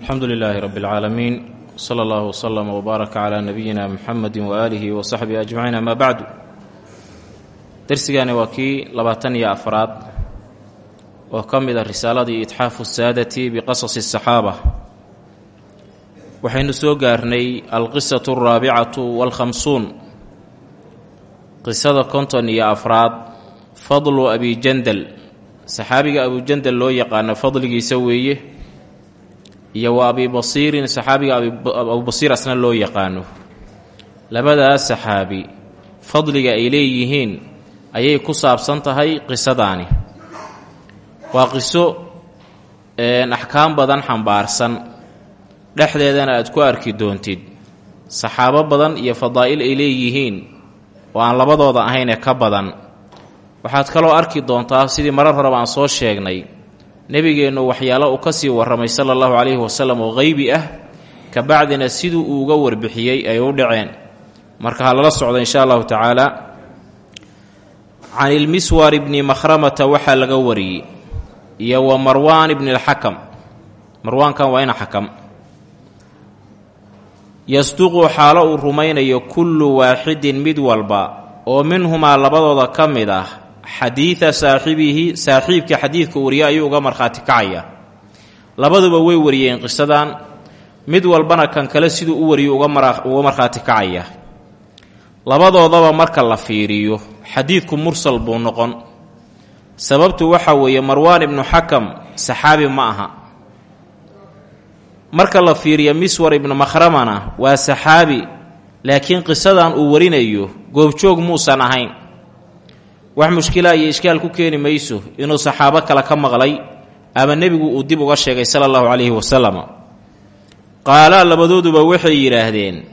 alxamdu lilaahi rabi اlcaalamiin sala allahu wslama wbaaraka calaa nabiyina muxamedi waaalihi wa saxbihi ajmaciin amaa bacdu dersigani waa kii labaatan iyo afraad. Oo ka mid a risaaladii itxaafu saadati biqasasi asaxaaba waxaynu soo gaarnay alqisatu alraabicatu walkhamsuun. Qisada konton iyo afraad fadlu abijandal saxaabiga abujandal loo yaqaano fadligiisa weeye iyo wa abi basiirin saxaabiga abubasiir asna loo yaqaano. Labadaas saxaabi fadliga ay leeyihiin ayay ku saabsan tahay qisadaani. Waa qiso axkaam badan xambaarsan. Dhexdeedana aad ku arki doontid. Saxaabo badan iyo fadaa'il ay leeyihiin oo aan labadooda ahaynee ka badan. Waxaad kaloo arki doontaa sidii marar horeba aan soo sheegnay nebigeennu waxyaalo uu ka sii warramay sala allahu calayhi wasalam oo qeybi ah kabacdina siduu uu uga warbixiyey ay u dhaceen. Marka ha lala socdo insha allahu tacaala can ilmiswar ibni makhramata waxaa laga wariyey iyo wa marwaan ibni alxakam marwaankan waa ina xakam yasduqu xaalo uu rumaynayo kullu waaxidin mid walba oo minhumaa labadooda ka mid ah xadiida saaxibihi saaxiibka xadiidka wariya ayuu uga markhaati kacaya. Labaduba way wariyeen qisadan mid walbana kan kale siduu u wariyo uga markhaati kacaya. Labadoodaba marka la fiiriyo xadiidku mursal buu noqon. Sababtu waxa weeye marwaan ibnu xakam saxaabi ma aha. Marka la fiiriyo miswar ibnu makhramana waa saxaabi laakiin qisadan uu warinayo goobjoog muusan ahayn wax mushkila iyo ishkaal ku keeni mayso inuu saxaabo kale ka maqlay ama nebigu uu dib uga sheegay sala allahu calayhi wasalam qaala labadooduba waxay yidhaahdeen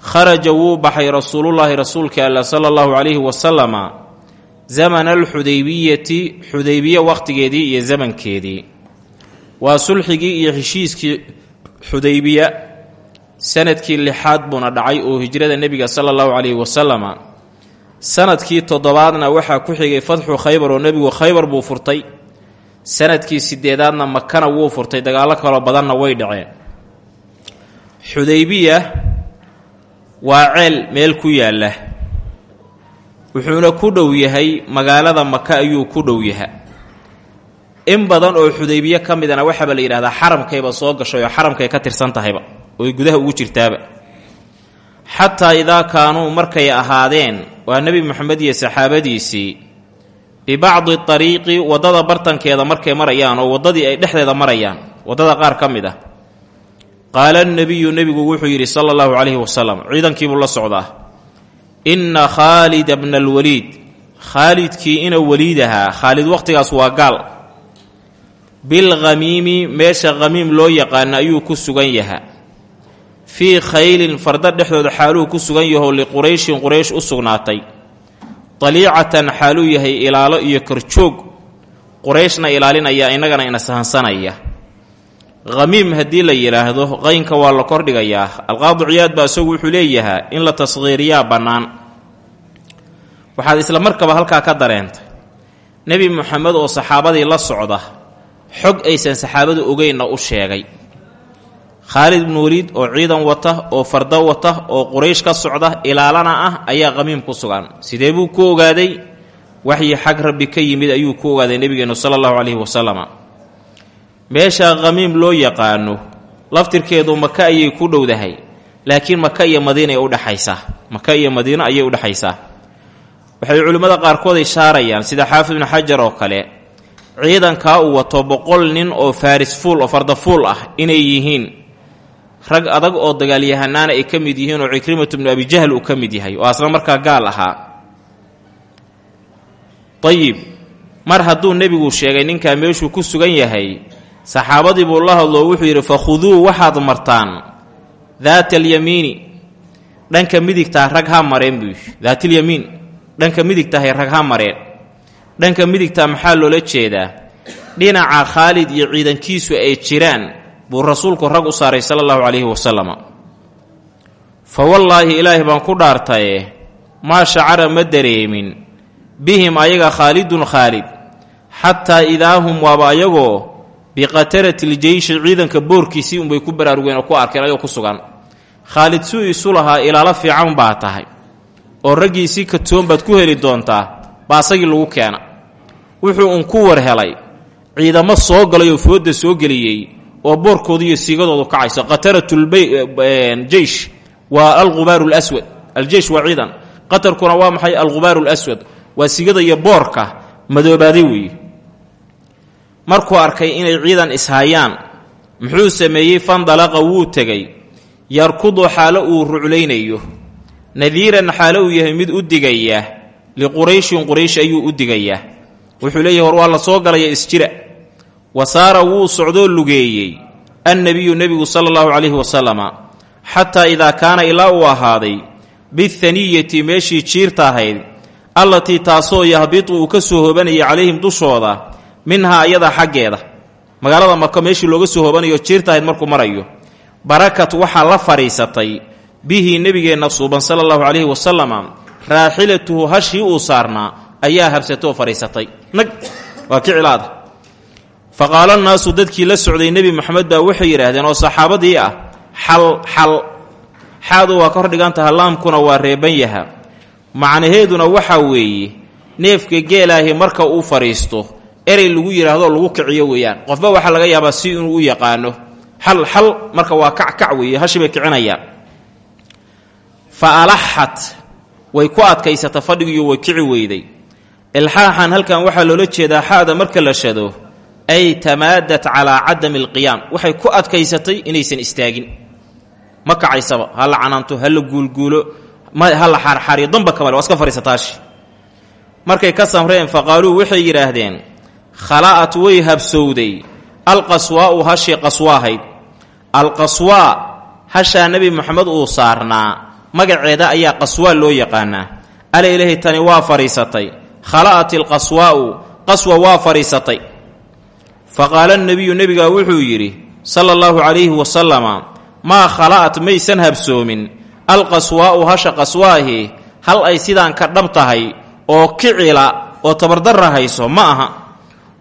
kharaja wuu baxay rasuulullaahi rasuulka alla sala allahu calayhi wasalama zamana alxudaybiyati xudaybiye wakhtigeedii iyo zamankeedii. Waa sulxigii iyo heshiiskii xudaybiya sannadkii lixaad buuna dhacay oo hijrada nebiga sala allahu calayhi wasalama sannadkii toddobaadna waxaa ku xigay fadxu khaybar oo nebigu khaybar buu furtay. Sanadkii sideedaadna makana wuu furtay dagaallo kaloo badanna way dhaceen. Xudaybiya waa ceel meel ku yaalla. Wuxuuna ku dhow yahay magaalada maka ayuu ku dhow yaha in badan oo xudaybiye ka midana waxaaba la yidhahdaa xaramkayba soo gashay oo xaramkay ka tirsan tahayba oy gudaha ugu jirtaaba xataa idaa kaanuu markay ahaadeen waa nebi moxamed iyo saxaabadiisii bibacdi ariiqi waddada bartankeeda markay marayaan oo waddadii ay dhexdeeda marayaan waddada qaar ka mid ah. Qaala nebiyu nebigu wuxuu yidhi sala allahu calayhi wasalam ciidankiibuu la socdaa inna khaalida bna alwaliid khaalidkii ina weliid ahaa khaalid wakhtigaas waa gaal. Bilkhamiimi meesha khamiim loo yaqaano ayuu ku sugan yahaa fii khaylin farda dhexdooda xaaluu ku sugan yaho liqurayshin quraysh u sugnaatay. Daliicatan xaaluu yahay ilaalo iyo korjoog qurayshna ilaalinaya innagana ina sahansanaya. Khamiim haddii la yidhaahdo qaynka waa la kordhigayaa alqaadu ciyaad baa isagu wuxuu leeyahaa in la tasqiiriyaa bannaan. Waxaad isla markaba halkaa ka dareentay nebi moxamed oo saxaabadii la socda xog aysan saxaabadu ogeynna u sheegay khaalid ibnu weliid oo ciidan wata oo fardo wata oo quraysh ka socda ilaalana ah ayaa qamiim ku sugan. Sidee buu ku ogaaday? Waxyi xag rabbi ka yimid ayuu ku ogaaday nebigeennu sala allahu calayhi wasalama meesha khamiim loo yaqaano laftirkeedu maka ayay ku dhowdahay laakiin maka iyo madiina ay udhexaysaa maka iyo madiino ayay udhexaysaa waxay culimmada qaarkood ishaarayaan sida xaafid ibnu xajar oo kale. Ciidankaa uu wato boqol nin oo faaris fuul oo fardafuul ah inay yihiin rag adag oo dagaalyahanaana ay ka mid yihiin oo cikrimatu bnu abijahl uu ka mid yahay oo asna markaa gaal ahaa. Ayib mar hadduu nebigu sheegay ninkaa meeshuu ku sugan yahay saxaabadii buu la hadloo wuxuu yidhi fakhuduu waxaad martaan daata alyamiini dhanka midigtaa rag ha mareen buu yidhi. Daatalyamiin dhanka midigtahay rag ha mareen. Dhanka midigtaa maxaa loola jeedaa? Dhinaca khaalid iyo ciidankiisu ay jiraan buu rasuulku rag u saaray sala allahu calayhi wasalam fa wallaahi ilaahay baan ku dhaartaye maa shacara ma dareemin bihim ayaga khaalidun khaalid xataa idaa hum waaba ayagoo biqatarati ljeyshi ciidanka boorkiisii unbay ku baraarugeen oo ku arkeen ayoo ku sugan. Khaalid suu isu lahaa ilaalo fiican baa tahay. Oo raggiisii katoon baad ku heli doontaa baa asagii lagu keena. Wuxuu un ku war helay ciidamo soo galay oo fooda soo geliyey oo boorkooda iyo siigadoodu kacayso. Qataratljeish waa alqubaaru lswad aljeish waa ciidan. Qatarkuna waa maxay? Alqubaaru lswad waa sigada iyo boorka madoobaaday weeye markuu arkay inay ciidan ishayaan muxuu sameeyey? Fandalaqa wuu tegey. Yarkudu xaalo uu ruclaynayo nadiiran xaalo uu yahay mid u digaya. Liqurayshin quraysh ayuu u digayaa wuxuu leeyahy hor waa la soo galaya isjira wa saara wuu socdoo lugeeyey annebiyu nebigu sala allahu calayhi wasalama xataa idaa kaana ilaa uu ahaaday bihaniyati meeshii jiirta ahayd allatii taasoo yahbitu uu ka soo hobanayay calayhim dushooda minhaa ayada xaggeeda. Magaalada mako meeshii looga soo hobanayo jiirta ahayd markuu marayo barakat waxaa la fadhiisatay bihi nebigeenna suuban sala allahu calayhi wasalama raaxilatuhu hashii uu saarnaa ayaa habsatoo fadhiisatay. Nag waa kicilaada fa qaala annaasu dadkii la socday nebi moxamed baa waxay yidhaahdeen oo saxaabadii ah xal xal xaadu waa ka hor dhigantaha laamkuna waa reeban yaha macnaheeduna waxaa weeye neefka geelaahi marka uu fadhiisto erey lagu yidhaahdo lagu kiciyo weeyaan qofba waxaa laga yaabaa si inuu u yaqaano xal xal marka waa kackac weeye hashi bay kicinayaan way ku adkaysata fadhigiiyo way kici weyday ilxaaxan halkan waxaa loola jeedaa xaada marka la shado ay tamaadat calaa cadami alqiyaam. Waxay ku adkaysatay inaysan istaagin. Ma kacaysaba. Ha la canaanto ha guulguulo ha la xaarxaariyo damba kamale waa iska markay ka samreen faqaaluu waxay yidhaahdeen khala'at way habsowday. Alqaswaa'u hashii qaswaahayd alqaswaa hashaa nebi moxamed uu saarnaa. Magaceeda ayaa qaswaa loo yaqaanaa. Ala ilaahay tani waa fadhiisatay khala'at ilqaswaa'u qaswa waa fadhiisatay fa qaala nebiyu nebigaa wuxuu yidhi sala allahu calayhi wasalama maa khala'at maysan habsoomin alqaswaa'u hasha qaswaahi hal ay sidaan ka dhab tahay oo kicila oo tabardarra hayso ma aha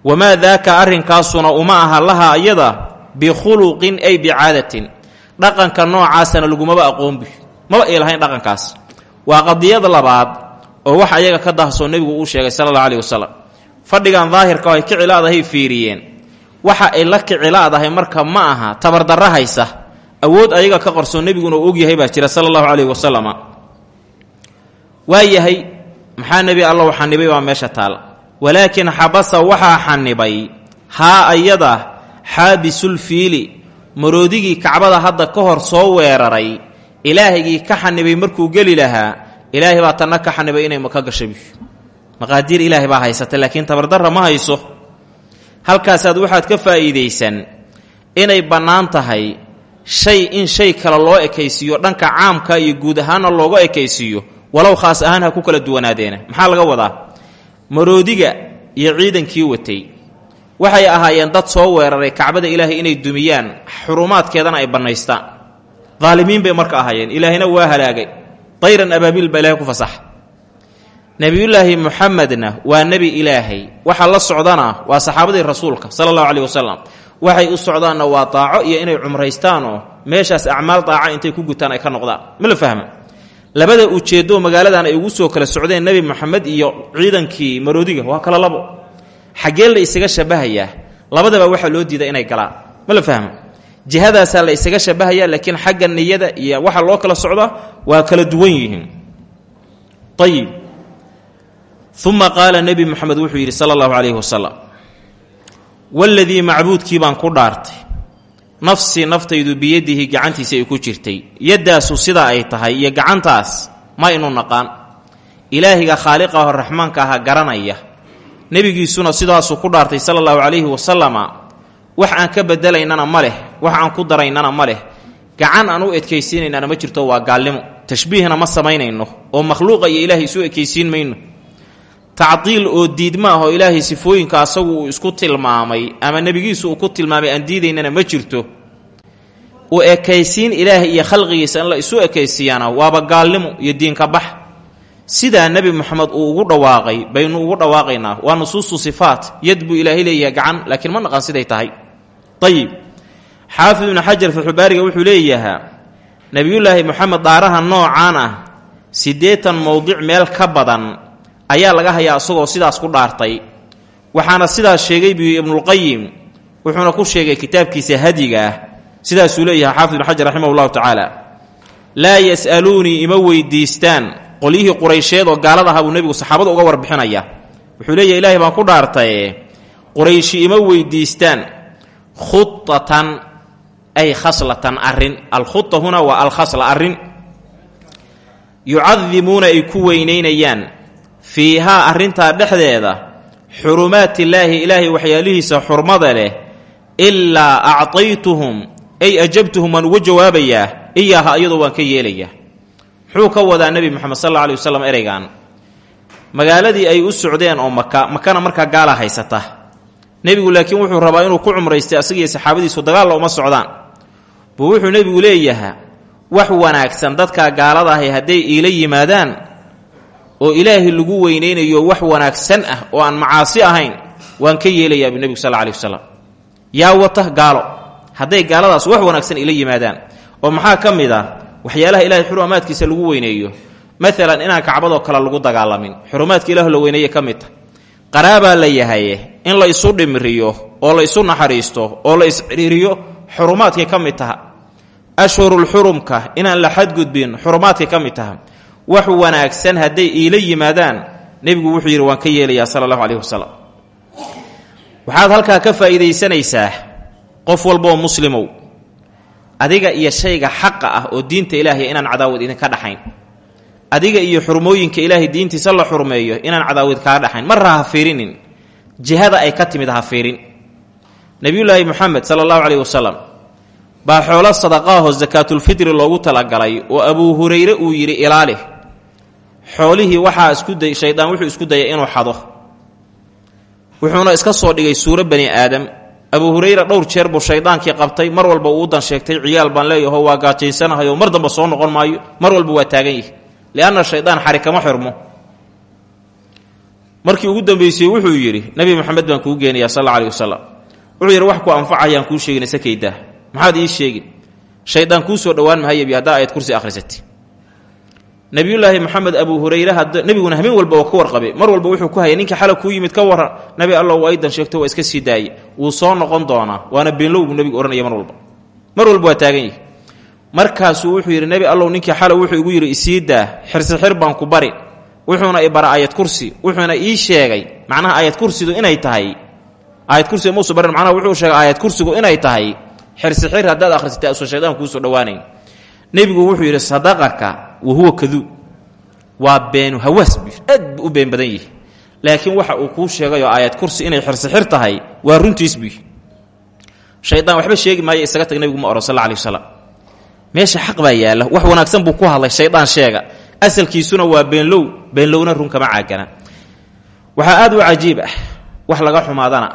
wamaa daaka arrinkaasuna uma aha laha iyada bikhuluqin ay bicaadatin dhaqanka noocaasana lagumaba aqoonbi maba ay lahayn dhaqankaas waa qadiyad labaad oo wax ayaga ka dahsoo nebigu uu sheegay sala allahu aleyhi wasalam fadhigan daahirka oo ay kicilaadahay fiiriyeen waxa ay la kicilaadahay marka ma aha tabardarra haysa. Awood ayaga ka qarsoo nebiguna uu ogyahay baa jira sala allahu caleyhi wasalama waa yahay maxaa nebi allow xanibay baa meesha taal. Walaakin xabasa waxaa xanibay haa ayada xaabisulfiili maroodigii kacbada hadda ka hor soo weeraray. Ilaahigii ka xanibay markuu geli lahaa ilaahay baa tanna ka xanibay inay maka gashabi maqaadiir ilaahay baa haysata laakiin tabardarra ma hayso halkaasaad waxaad ka faa'iidaysan inay bannaan tahay shay in shay kale loo ekaysiiyo dhanka caamka iyo guud ahaanna looga ekaysiiyo walow khaas ahaan ha ku kala duwanaadeena. Maxaa laga wadaa? Maroodiga iyo ciidankii watay. Waxay ahaayeen dad soo weeraray kacbada ilaahay inay dumiyaan xurumaadkeedana ay bannaystaan daalimiin bay marka ahaayeen. Ilaahayna waa halaagay. Dayran abaabiil baa ilahay ku fasaxa nebiyullaahi muxamedna waa nebi ilaahay. Waxa la socdana waa saxaabadii rasuulka sala allahu caleyh wasalam waxay u socdaanna waa daaco iyo inay cumraystaanoo meeshaas acmaal daaca intay ku gutaan ay ka noqdaan. Ma la fahma? Labada ujeeddoo magaaladan ay ugu soo kala socdeen nebi moxamed iyo ciidankii maroodiga. Waa kala labo. Xaggee la isaga shabahayaa labadaba waxaa loo diiday inay galaan. Ma la fahma? Jihadaasaa la isaga shabahayaa laakiin xagga niyada iyo waxa loo kala socda waa kala duwan yihiin. Ayib uma qaala nebi moxamed wuxuu yidhi sala allahu calayhi wasalam waladii macbuudkii baan ku dhaartay nafsii naftaydu biyadihi gacantiisa ay ku jirtay yaddaasu sidaa ay tahay iyo gacantaas ma ynu naqaan ilaahiga khaaliqaho raxmaanka aha garanaya nebigiisuna sidaasuu ku dhaartay sala allahu calayhi wasalama wax aan ka bedelaynana ma leh wax aan ku daraynana ma leh gacan aan u ekaysiinaynana ma jirto waa gaalnimo tashbiihna ma samaynayno oo makhluuqa iyo ilaahay isu ekaysiin mayno tacdiil oo diidma ah oo ilaahay sifooyinka asagu uu isku tilmaamay ama nebigiisu uu ku tilmaamay aan diidaynana ma jirto. U ekaysiin ilaahay iyo khalqigiisa in la isu ekaysiiyaana waaba gaalnimo iyo diinka bax. Sidaa nebi moxamed uu ugu dhawaaqay baynu ugu dhawaaqaynaa waa nusuustu sifaat yad buu ilaahay leeyahay gacan laakiin ma naqan siday tahay. Ayib xaafid ibnu xajar fatxubaariga wuxuu leeyahaa nebiyullaahi moxamed dhaaraha noocaan ah siddeetan mowdic meel ka badan ayaa laga hayaa isagoo sidaas ku dhaartay. Waxaana sidaas sheegay biyu ibnulqayim wuxuuna ku sheegay kitaabkiisa hadiga ah. Sidaasuu leeyahay xaafid ibnu xajar raximah llahu tacaala. Laa yas'aluunii ima weydiistaan. Qolyihii quraysheed oo gaalada ahaa buu nebigu saxaabada uga warbixinaya. Wuxuu leeyahay ilaahay baan ku dhaartaye qurayshi ima weydiistaan. Khudatan ay khaslatan arrin. Alkhuta huna waa alkhasla arrin. Yucadimuuna ay ku weynaynayaan fiihaa arrintaa dhexdeeda xurumaat illaahi ilaahay waxyaalihiisa xurmada leh ilaa actaytuhum ay ajabtuhum waan uga jawaabayaa iyaaha iyadoo waan ka yeelayaa. Muxuu ka wadaa nebi moxamed sal alla alay wasalam ereygan magaaladii ay u socdeen oo maka makana markaa gaala haysata. Nebigu laakiin wuxuu rabaa inuu ku cumraystay asagiiyo saxaabadiisu dagaalla uma socdaan. Buu wuxuu nebigu leeyahaa wax wanaagsan dadkaa gaalada ahi hadday iila yimaadaan oo ilaahay lagu weynaynayo wax wanaagsan ah oo aan macaasi ahayn waan ka yeelayaa bu nebigu sal lla yaa wata gaalo. Hadday gaaladaas wax wanaagsan ila yimaadaan. Oo maxaa ka mid ah? Waxyaalaha ilahay xurumaadkiisa lagu weyneeyo. Maalan inaan kacbadoo kale lagu dagaalamin. Xurumaadka ilahu la weyneeye ka mid qaraabaa la yahaye in la isu dhimriyo oo la isu naxariisto oo la isxidhiiriyo xurumaadkay ka mid taha. Ashhurulxurumka inaan la xadgudbin xurumaadkay ka mid taha wax wanaagsan hadday iila yimaadaan nebigu wuxuu yidhi waan ka yeelayaa sala allahu caleyhi wasalam waxaad halkaa ka faa'iidaysanaysaa qof walbaoo muslimow adiga iyo shayga xaqa ah oo diinta ilaahay inaan cadaawad idinka dhaxayn adiga iyo xurmooyinka ilaahay diintiisa la xurmeeyo inaan cadaawad kaa dhaxayn marra ha fiirinin jihada ay ka timid ha fiirin nebiyullaahi moxamed sala allahu caleyhi wasalam baa xoolo sadaqaahoo sakaatulfitri loogu talagalay oo abuu hurayre uu yidhi ilaali xoolihii waxaa isku day shaydaan wuxuu isku dayay inuu xado. Wuxuuna iska soo dhigay suuro bani aadam. Abuu hurayra dhowr jeer buu shaydaankii qabtay mar walba uu dan sheegtay ciyaal baan leeyaho waa gaajaysanahay oo mar damba soo noqon maayo. Mar walba waa taagan yihi lianna shaydaan xari kama xirmo markii ugu dambaysay wuxuu yidhi nebi moxamed baan kuu geenayaa sal alih wasalam wuxuu yidhi wax ku anfacayaan kuu sheegin sakaydaa maxaad ii sheegin. Shaydaan kuu soo dhowaan mahayabi haddaa ayad kursi akhrisatay nabiyullaahi moxamed abuu hurayre had nebiguna habeen walba ka warqabay. Mar walba wuxuu ku hayay ninka xala kuu yimid ka waran nabi allow aydan sheegto waa iska sii daaye wuu soo noqon doonaa waana beenlow buu nebigu ohanaya mar walba. Mar walba waa taagan yihi markaasuu wuxuu yidhi nebi allow ninkii xala wuxuu igu yidhi isii daa xirsixir baan ku bari. Wuxuuna i bara aayad kursi. Wuxuuna ii sheegay macnaha aayad kursidu inay tahay. Aayad kursiga muusu barin macnaha wuxuu sheegay aayad kursigu inay tahay. Xirsixir haddaad akhrisatay asoo shaydaan kuusoo dhowaanayn nebigu wuxuu yidhi sadaqaka wa huwa kaduub waa beenu hawaas bu u been badan yihi laakiin waxa uu kuu sheegayoo aayad kursi inay xirsixir tahay waa runtiis buy shaydaan waxba sheegi maayo isaga tag nebigu ma ohan sal alih wasalam meesha xaq baa yaalla wax wanaagsan buu ku hadlay shaydaan sheega. Asalkiisuna waa beenlow beenlowna run kama caagana. Waxaa aad u cajiib ah wax laga xumaadana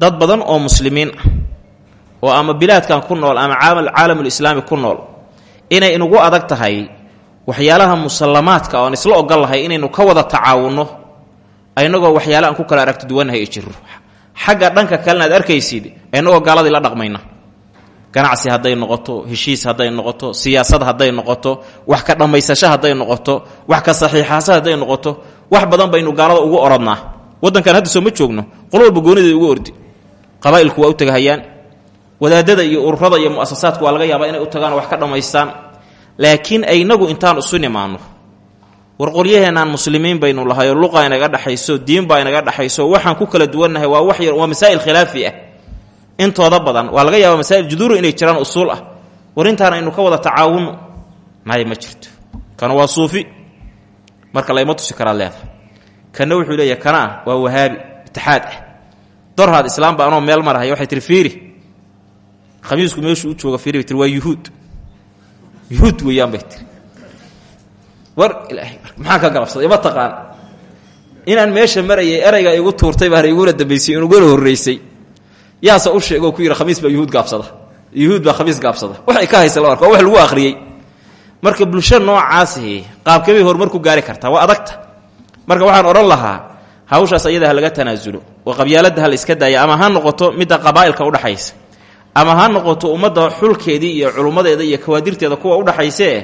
dad badan oo muslimiin ah oo ama bilaadkan ku nool ama caalamulislaami ku nool inay inugu adag tahay waxyaalaha musallamaadka oon isla ogol lahay inaynu ka wada tacaawunno inagoo waxyaale aan ku kala aragti duwannahay ay jiro xagga dhanka kalena aad arkaysid inagoo gaaladii la dhaqmayna. Ganacsi hadday noqoto heshiis hadday noqoto siyaasad hadday noqoto wax ka dhammaysasho hadday noqoto wax ka saxiixaasa hadday noqoto wax badan baynu gaalada ugu orodnaa waddankan hadda soo ma joogno qol walba ugu ordi. Qabaa'ilku waa u tagahayaan wadaadada iyo ururada iyo mu'asasaadku waa laga yaabaa inay u tagaan wax ka dhammaystaan laakiin aynagu intaan isu nimaanno war qolyaheenaan muslimiin baynu lahay oo luqa inaga dhexayso diin baa inaga dhexayso waxaan ku kala duwannahay waa wax yar waa masaa'il khilaafi ah. Intooda badan waa laga yaaba masaa'il juduuru inay jiraan usuul ah. War intaan aynu ka wada tacaawunno maya ma jirto. Kana waa suufi. Marka layma tusi karaad leedahay kana wuxuu leeyahay kana waa wahaabi itixaad ah. Dorhaad islaamba anoo meel marahaya waxay fiiri khamiisku meeshuu u jooga fiiri bay waa yuhuud. Yuhuud weeyaan bay tiri. War ilaahay maxaa ka galabsaday? Ima taqaan. Inaan meesha marayay erayga igu tuurtay baana iguna dambaysay inuguna horraysay yaase u sheegoo ku yidhi khamiis baa yuhuud gaabsada. Yuhuud baa khamiis gaabsada. Waxay ka haysa arko waa wax lagu akhriyey marka bulsho noocaasi qaabkabay horumar ku gaari kartaa waa adagta. Marka waxaan odhan lahaa hawshaas ayada ha laga tanaasulo oo qabyaaladda ha la iska daaya ama ha noqoto midda qabaa'ilka udhaxaysa ama ha noqoto ummadda xulkeedii iyo culummadeeda iyo kawaadirteeda kuwa udhaxaysee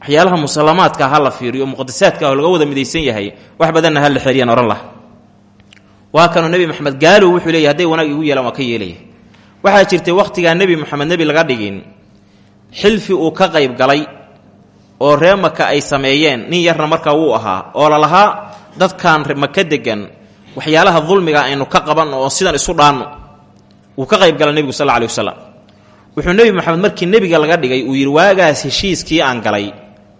waxyaalaha musalamaadka ha la fiiriyo muqadasaadka laga wada midaysan yahay wax badanna ha la xeriyaan ohan lah. Waa kanuu nebi maxamed gaalow wuxuu leeyahy hadday wanaag igu yeelaan waa ka yeelaya waxaa jirtay wakhtigaa nebi moxamed nebi laga dhigin xilfi uu ka qayb galay oo ree maka ay sameeyeen nin yarna markaa wuu ahaa oo lalahaa dadkan maka degan waxyaalaha dulmiga aynu ka qabanno oo sidan isu dhaanno wuu ka qayb gala nebigu sal alih wasalam wuxuu nebi moxamed markii nebiga laga dhigay uu yidhi waagaas heshiiskii aan galay.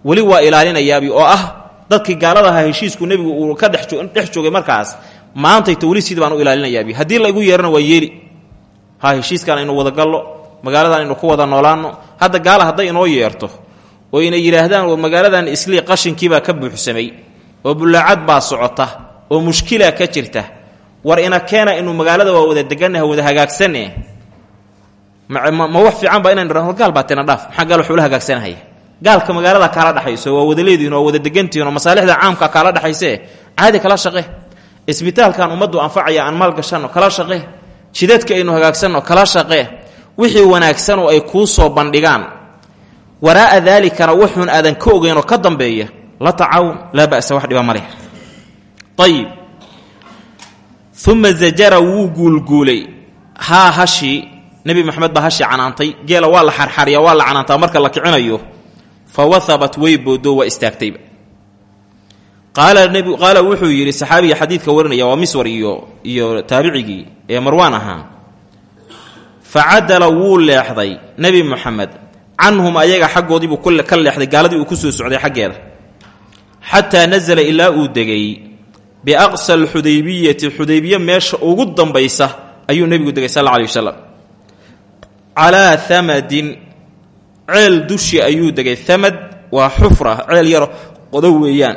Weli waa ilaalinayaabi oo ah dadkii gaaladaha heshiisku nebigu uu ka dhex joogay markaas maantayto weli sidii baan u ilaalinayaabi. Haddii laygu yeerana waa yeeli. Ha heshiiskaan aynu wadagallo magaaladan aynu ku wada noolaanno. Hadda gaala hadday inoo yeerto oo inay yidhaahdaan magaaladan islii qashinkiibaa ka buuxsamay oo bullaacad baa socota oo mushkila ka jirta war ina keena inuu magaalada waa wada degannaha wada hagaagsanne ma wax fiican ba inaynu dhahno gaal baa dhaaf. Maxaa gaal wax ula hagaagsanahaya gaalka magaalada kaala dhexayso waa wada leedihin oo wada degantihin oo masaalixda caamka kaala dhexaysee caadi kala shaqe. Isbitaalkan ummaddu anfacaya aan maal gashanno kala shaqe. Jidadka aynu hagaagsanno kala shaqe. Wixii wanaagsanoo ay kuu soo bandhigaan. Waraa'a daalikana wuxuun aadan ka ogeynoo ka dambeeya. La tacaawun laa ba'sa wax dhiba maleh ayib uma zajara wuu guulguulay. Haa hashii nebi maxamed baa hashii canaantay. Geela waa la xarxariya waa la canaantaa. Marka la kicinayo fa wahabat way boodoo waa istaagtayba qaala wuxuu yidhi saxaabiga xadiidka warinaya waa miswar iyo iyo taabicigii ee marwaan ahaa fa cadala wuu leexday nebi moxamed canhum ayaga xaggoodiibuu ka leexday gaaladii uu ku soo socday xaggeeda. Xataa nasala ilaa uu degay biaqsa alxudaybiyati xudaybiye meesha ugu dambaysa ayuu nebigu degay sal alay wasalam calaa hamadin ceel dushi ayuu degay. Hamad waa xufra ceel yaro qodo weeyaan.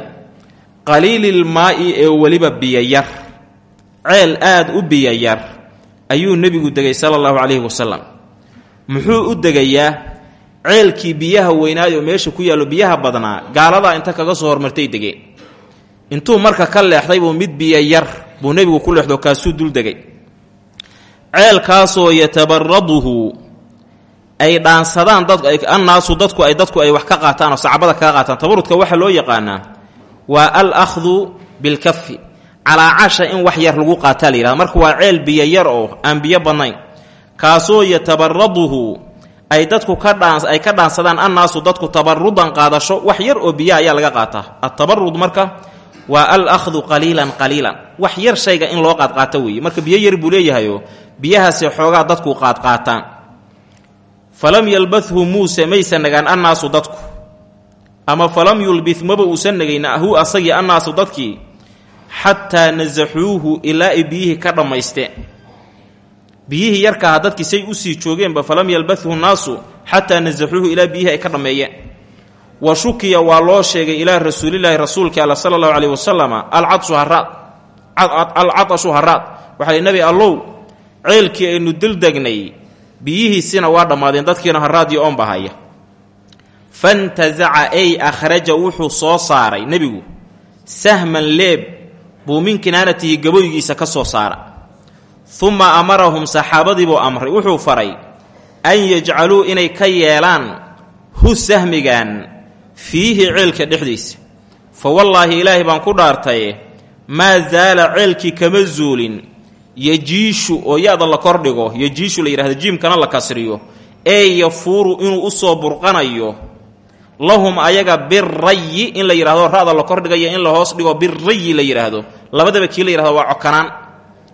Qaliililmaa'i ee weliba biyayar ceel aad u biyayar ayuu nebigu degay sala allahu calayhi wasalam muxuu u degayaa ceelkii biyaha weynaayoo meesha ku yaallo biyaha badnaa gaaladaa inta kaga soo hormartay degeen intuu marka ka leexday buu mid biyayar buu nebigu ku leexdo kaasuu dul degay. Ceelkaasoo yatabaraduhu ay dhaansadaan annaasu dadku ay dadku ay wax ka qaataan oo sacbada kaga qaataan. Tabarudka waxaa loo yaqaanaa waa al akhdu bilkafi calaa casha in wax yar lagu qaataa la yihahda marka waa ceel biyo yar oo aan biyo badnayn. Kaasoo yatabaraduhu ay dadku ka dhaan ay ka dhaansadaan annaasu dadku tabarudan qaadasho wax yar oo biyaha ayaa laga qaataa. Atabarud marka waa al akhdu qaliilan qaliilan wax yar shayga in loo qaadqaato weeye marka biyo yar buu leeyahayoo biyahaasi xoogaa dadku qaadqaataan. Falam yalbathu muuse maysa nagaan annaasu dadku. Ama falam yulbith maba uusan nagayna hu asagii annaasu dadkii? Xataa nasaxuuhu ilaa ay biyihii ka dhammaysteen. Biyihii yarkaaha dadkii say u sii joogeenba falam yalbathu naasu xataa nasaxuuhu ilaa biyihii ay ka dhammeeyeen wa shukiya waa loo sheegay ilaa rasuulilaahi rasuulkii alla sala allahu caleyhi wasalama alcadshu haraad alcatashu haraad waxaa nebi allow. Ceelkii aynu dildegnay biyihiisina waa dhammaadeen dadkiina haraadii oonba haya. Fantasaca ay akhraja wuxuu soo saaray nebigu sahman leeb buu min kinaanatihi gaboygiisa ka soo saara. Uma amarahum saxaabadiibuu amray. Wuxuu faray an yajcaluu inay ka yeelaan hu sahmigan fiihi ceelka dhexdiisa. Fa wallaahi ilaahay baan ku dhaartaye maa zaala ceelkii kama zuulin. Yejiishu oo ya-da la kordhigo yejiishu la yidhahdo jiimkana la kasriyo. Ee yafuuru inuu u soo burqanayo lahum ayaga birayi in la yidhahdo ra-da la kordhigayo in la hoos dhigo birayi la yidhaahdo. Labadaba kii la yidhahdo waa cokanaan.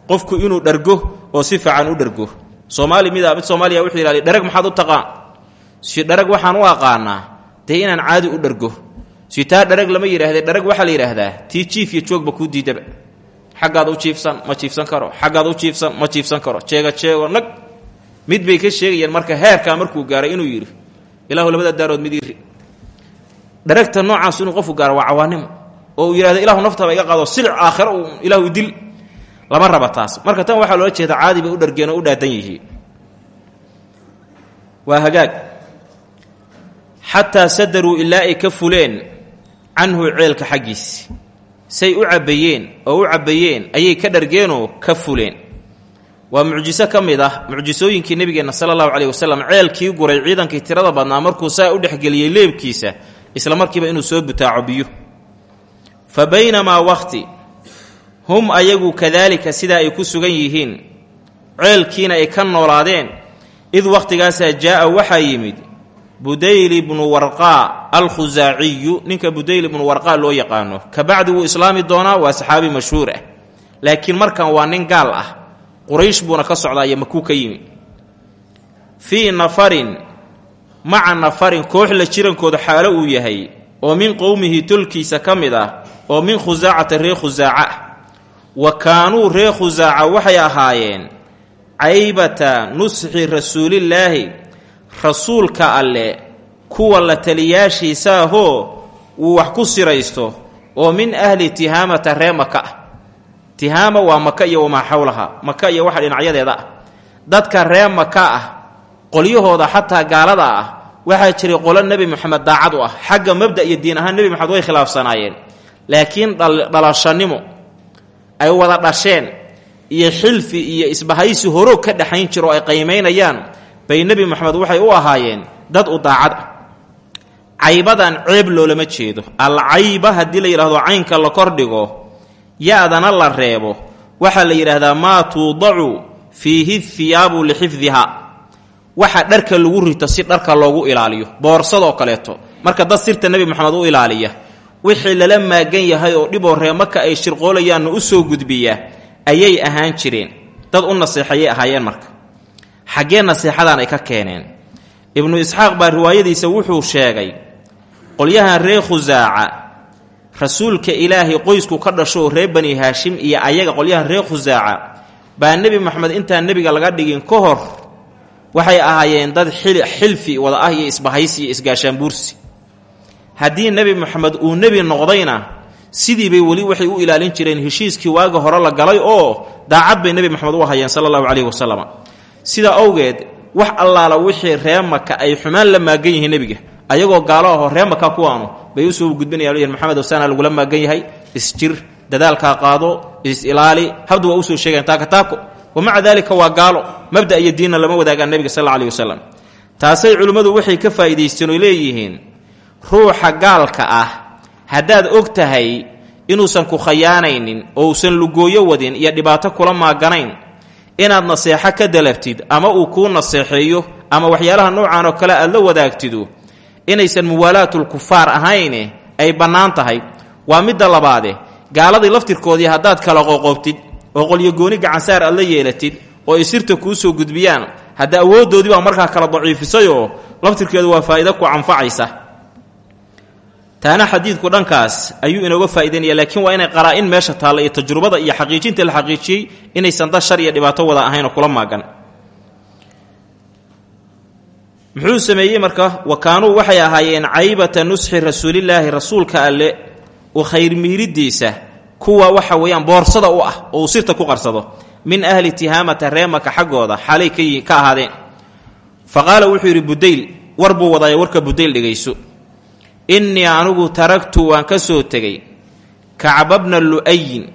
Qofku inuu dhargo oo si fiican u dhargo. Soomaali mid mid soomaaliya wuxuu yidhahday dharag maxaad u taqaan? Si dharag waxaan u aqaanaa dee inaan caadi u dhargo si taa dharag lama yidhaahde dharag waxaa la yidhaahdaa tii jiif iyo joogba kuu diidaba. Xaggaad u jiifsan ma jiifsan karo. Xaggaad u jiifsan ma jiifsan karo. Jeega jeego nag. Mid bay ka sheegayeen marka heerkaa markuu gaaray inuu yidhi ilaahu labada daarood mid iri dharagta noocaas inuu qofku gaaro waa cawaanimo oo uu yidhahdo ilahu naftaba iga qaado silic aakhiro uu ilaahu dil. Lama raba taas. Marka tan waxaa loola jeeda caadi bay u dhargeen oo u dhaadan yihiin. Waa hagaag xataa sadaruu ilaa ay ka fuleen canhu ceelka xaggiisi say u cabbayeen oo u cabbayeen ayay ka dhargeenoo ka fuleen. Waa mucjiso ka mid ah mucjisooyinkii nebigeenna sala allahu caleyhi wasalam ceelkii guray ciidankii tirada badnaa markuu saa u dhexgeliyey leebkiisa isla markiiba inuu soo butaaco biyo. Fa baynamaa wakhti hum ayagu kadaalika sidaa ay ku sugan yihiin ceelkiina ay ka noolaadeen id waktigaasaa jaa'a waxaa yimid budayl ibnu warqaa alkhusaaciyu ninka budayl ibnu warqaa loo yaqaano kabacdi wuu islaami doonaa waa saxaabi mashhuur ah. Laakiin markan waa nin gaal ah quraysh buuna ka socdaa iyo makuu ka yimi. Fii nafarin maca nafarin koox la jirankooda xaalo uu yahay oo min qowmihi tolkiisa ka mid ah oo min khusaacata reer khusaaca ah. Wa kaanuu reer khusaaca waxay ahaayeen caybata nusxi rasuulillaahi rasuulka alle kuwa la taliyaashiisaahoo wuu wax ku siraysto oo min ahli tihaamata ree maka ah tihaama waa maka iyo wamaa maka iyo waxa dhinacyadeeda ah. Dadka ree maka ah qolyahooda xataa gaalada ah waxaa jiray qolo nebi moxamed daacad u ah. Xagga mabda iyo diin ahaan nebi moxamed way khilaafsanaayeen. Laakiin dhalashannimo ay wada dhasheen iyo xilfi iyo isbahaysi horoog ka dhexayn jiro oo ay qaymaynayaan bay nebi moxamed waxay u ahaayeen dad u daacad ah. Caybadan ceeb loolama jeedo. Alcayba haddii la yidhahdo caynka la kordhigo ya-dana la reebo. Waxaa la yidhaahdaa maa tuudacu fiihi hiyaabu lixifdiha waxa dharka lagu rito si dharka loogu ilaaliyo boorsadoo kaleeto. Marka dad sirta nebi moxamed u ilaaliya wixii lala maagan yahay oo dhiboo reemaka ay shirqoolayaanna u soo gudbiya ayay ahaan jireen. Dad u naseexayay ahaayeen marka xaggee naseexadan ay ka keeneen. Ibnu isxaaq baa riwaayadiisa wuxuu sheegay qolyahan reer khusaaca rasuulka ilaahay qoysku ka dhasho reer bani haashim iyo ayaga qolyahan reer khusaaca baa nebi moxamed intaan nebiga laga dhigin ka hor waxay ahaayeen dad xilfi wada ah iyo isbahaysi iyo isgaashaanbuursi. Haddii nebi moxamed uu nebi noqdayna sidii bay weli waxay u ilaalin jireen heshiiskii waaga hore la galay oo daacad bay nebi moxamed u ahayeen sala allahu caleyhi wasalam sidaa awgeed wax allaala wixii ree maka ay xumaan la maagan yihiin nebiga. Ayagoo gaalo ahoo ree maka kuwaanu bay u soo gudbinayaan l maxamed osaana lagula maagan yahay isjir dadaalkaa qaado is-ilaali habda waa u soo sheegayan taakataako wa maca daalika waa gaalo mabda iyo diinna lama wadaagaan nebiga sal aleyhi wasalam taasay culimmadu waxay ka faa'iidaysteen oy leeyihiin ruuxa gaalka ah haddaad og tahay inuusan ku khayaanaynin oo uusan lugooyo wadin iyo dhibaato kula maaganayn inaad naseexo ka dalabtid ama uu kuu naseexeeyo ama waxyaalaha noocan oo kale aad la wadaagtidu inaysan muwaalaatulkufaar ahayne ay bannaan tahay. Waa midda labaade gaaladii laftirkoodii haddaad kala qoqobtid oo qolyogooni gacansaar aad la yeelatid oo ay sirta kuu soo gudbiyaan hadda awooddoodii baa markaa kala daciifisayoo laftirkeedu waa faa'ido ku canfacaysa taana xadiidku dhankaas ayuu inooga faa'idaynaya laakiin waa inay qaraa-in meesha taalla iyo tajrubada iyo xaqiijinta la xaqiijiyey inaysan dad shar iyo dhibaato wada ahaynoo kula maagan. Muxuu sameeyey marka wa kaanuu waxay ahaayeen caybata nusxi rasuulillaahi rasuulka alle u khayrmiiridiisa kuwa waxa weeyaan boorsada u ah oo uu sirta ku qarsado min ahli tihaamata reemaka xaggooda xalay ka ahaadeen. Fa wuxuu yidhi budayl war buu wadaayo warka budayl dhegayso innii anugu taragtu waan ka soo tegey. Kacba bna lu'ayin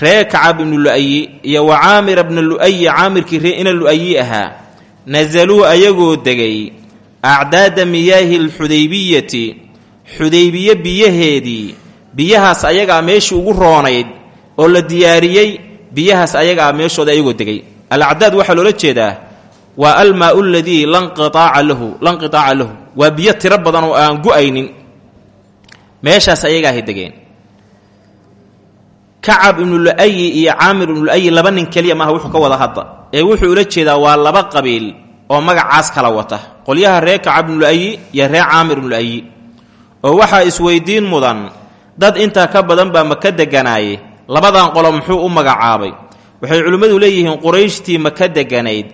ree kacab ibnu lu'ayi iyo wa caamira bna lu'ayi caamirkii ree ina lu'ayi ahaa nasaluu ayagoo degay acdaada miyaahi alxudaybiyati xudaybiye biyaheedii biyahaas ayagaa meeshii ugu roonayd oo la diyaariyey biyahaas ayagaa meeshooda ayagoo degay. Alacdaad waxaa loola jeedaa waa almaau ladii lanqiaaca lahu lanqitaaca lahu. Waa biyo tiro badan oo aan gu-aynin. Meeshaas ayagaahay degeen. Kacab ibnu lu-ayi iyo caamir ibnu lu-ayi laba nin keliya maaha wuxuu ka wada hadda. Ee wuxuu ula jeedaa waa laba qabiil oo magacaas kala wata. Qolyaha reer kacab ibnu lu-ayi iyo reer caamir ibnu lu-ayi oo waxaa isweydiin mudan dad intaa ka badan baa maka deganaaye labadan qolo muxuu u magacaabay. Waxay culimmadu leeyihiin qurayshtii maka deganayd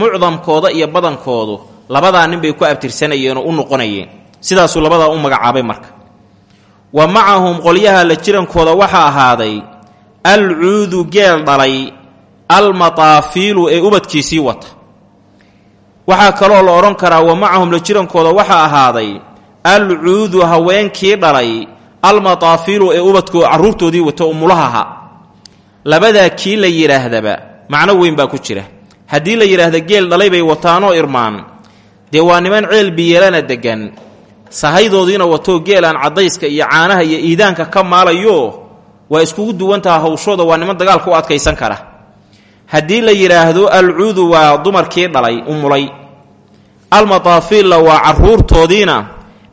mucdamkooda iyo badankoodu labadaa nin bay ku abtirsanayeen oo u noqonayeen. Sidaasuu labadaa u magacaabay marka. Wa macahum qolyaha la jirankooda waxaa ahaaday alcuudu geel dhalay almataafiilu ee ubadkiisii wata. Waxaa kaloo la odhan karaa wa macahum la jirankooda waxaa ahaaday alcuudu haweenkii dhalay almataafiilu ee ubadkoo carruurtoodii wata umulahaha labadaa kii la yidhaahdaba macno weyn baa ku jira haddii la yidhaahda geel dhalay bay wataanoo irmaan. Dee waa niman ceel biyeelana degan sahaydoodiina watoo geelaan caddayska iyo caanaha iyo iidaanka ka maalayo waa iskugu duwantaha hawshooda waa niman dagaalka u adkaysan kara. Haddii la yidhaahdo alcuudu waa dumarkii dhalay umulay almataafiilla waa carruurtoodiina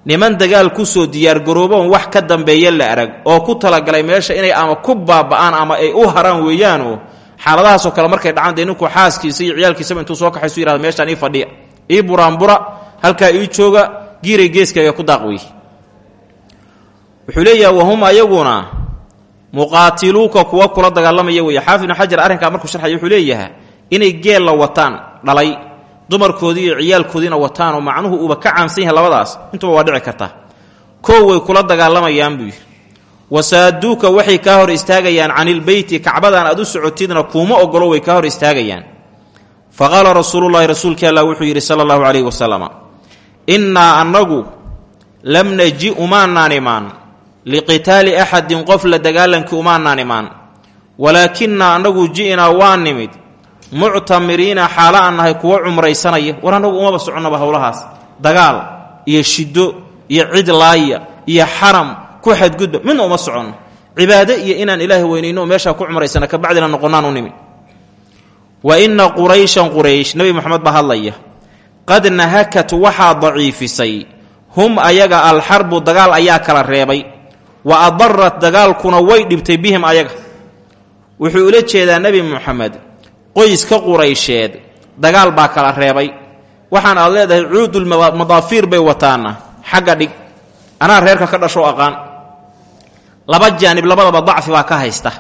niman dagaal ku soo diyaargarooboon wax ka dambeeya la arag oo ku talagalay meesha inay ama ku baaba'aan ama ay u haraan weeyaano xaaladahaasoo kale markay dhacaan dee ninkuu xaaskiisa iyo ciyaalkiisaba intuu soo kaxaysu yihahda meeshaan ii fadhiya ii buraanbura halkaa ii jooga giiray geeskayga ku daaq wuxuu leeyahay wahum ayaguna muqaatiluuka kuwa kula dagaalamaya weeye xaafid ibnu xajar arrinkaa markuu sharxaya wuxuu leeyahay inay geel la wataan dhalay dumarkoodii iyo ciyaalkoodiina wataan oo macnuhu uuba ka caamsan yahay labadaas intuba waa dhici karta. Koo way kula dagaalamayaan buu wasaaduuka waxay kaa hor istaagayaan canilbeyti kacbadan aad u socotidna kuuma ogolo way kaa hor istaagayaan. Fa qaala rasuulullaahi rasuulkii allah wuxuu yidhi sala allahu calayhi wasalama innaa annagu lam naji umaanaan imaan liqitaali axadin qof la dagaalankii umaanaan imaan walaakinnaa annagu ji'naa waa nimid muctamiriina xaalo aan nahay kuwa cumraysanaya war annagu umaba soconnaba howlahaas dagaal iyo shiddo iyo cid laaya iyo xaram ku xadgudba midna uma soconno cibaado iyo inaan ilaahay weynayno oo meeshaa ku cumraysana kabacdina noqonnaan u nimid wa inna qurayshan quraysh nebi moxamed baa hadlaya qad nahakat waxaa daciifisay. Hum ayaga alxarbu dagaal ayaa kala reebay. Wa adarat dagaalkuna way dhibtay bihim ayaga. Wuxuu ula jeedaa nebi moxamed qoyska quraysheed dagaal baa kala reebay. Waxaan aad leedahay cuudulmadaafiir bay wataana xagga dhig anaa reerka ka dhasho aqaan laba jaanib labadaba dacfi baa ka haysta.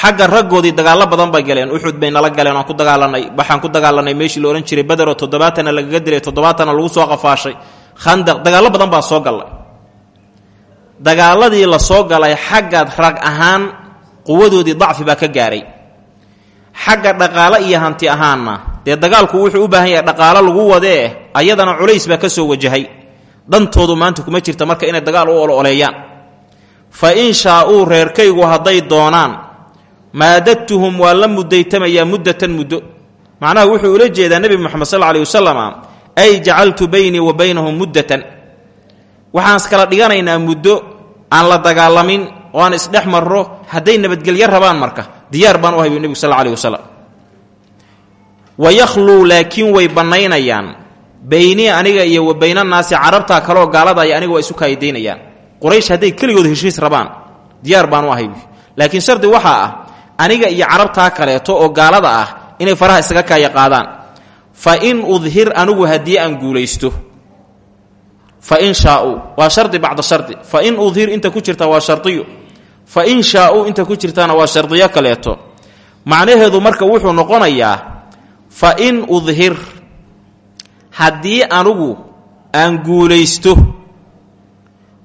Xagga raggoodii dagaallo badan bay galeen. Uxud bay nala galeen aan ku dagaalanay waxaan ku dagaalanay meeshii la odhan jiray bederoo toddobaatanna lagaga dilay toddobaatanna lagu soo qafaashay. Khandaq dagaallo badan baa soo gallay dagaaladii la soo galay xagga rag ahaan quwadoodii dacfi baa ka gaaray. Xagga dhaqaale iyo hanti ahaanna dee dagaalku wuxuu u baahan yahay dhaqaalo lagu wadee ayadana culays baa ka soo wajahay. Dhantoodu maanta kuma jirta marka inay dagaal u ololeeyaan fa in shaa-uu reerkaygu hadday doonaan maadadtuhum waa la muddaytamayaa muddatan muddo. Macnaha wuxuu ula jeedaa nebi moxamed sal aley wasalama ay jacaltu baynii wa baynahum muddatan. Waxaan iskala dhiganaynaa muddo aan la dagaalamin oo aan isdhex marro hadday nabadgelyo rabaan marka. Diyaar baan u ahay buu nebigu sal aleh wasalam wa yakhluu laakiin way bannaynayaan. Beynii aniga iyo wa baynanaasi carabtaa kaleoo gaalada ay aniga waa isu kaayidaynayaan quraysh hadday keligood heshiis rabaan diyaar baan u ahay laakiin shardi waxaa ah aniga iyo carabtaa kaleeto oo gaalada ah inay faraha isaga kaaya qaadaan. Fa in udhir anigu haddii aan guulaysto. Fa in shaau waa shardi bacda shardi. Fa in udhir inta ku jirta waa shardiyo fa in shaau inta ku jirtana waa shardiyo kaleeto. Macnaheedu marka wuxuu noqonayaa fa in udhir haddii anigu aan guulaysto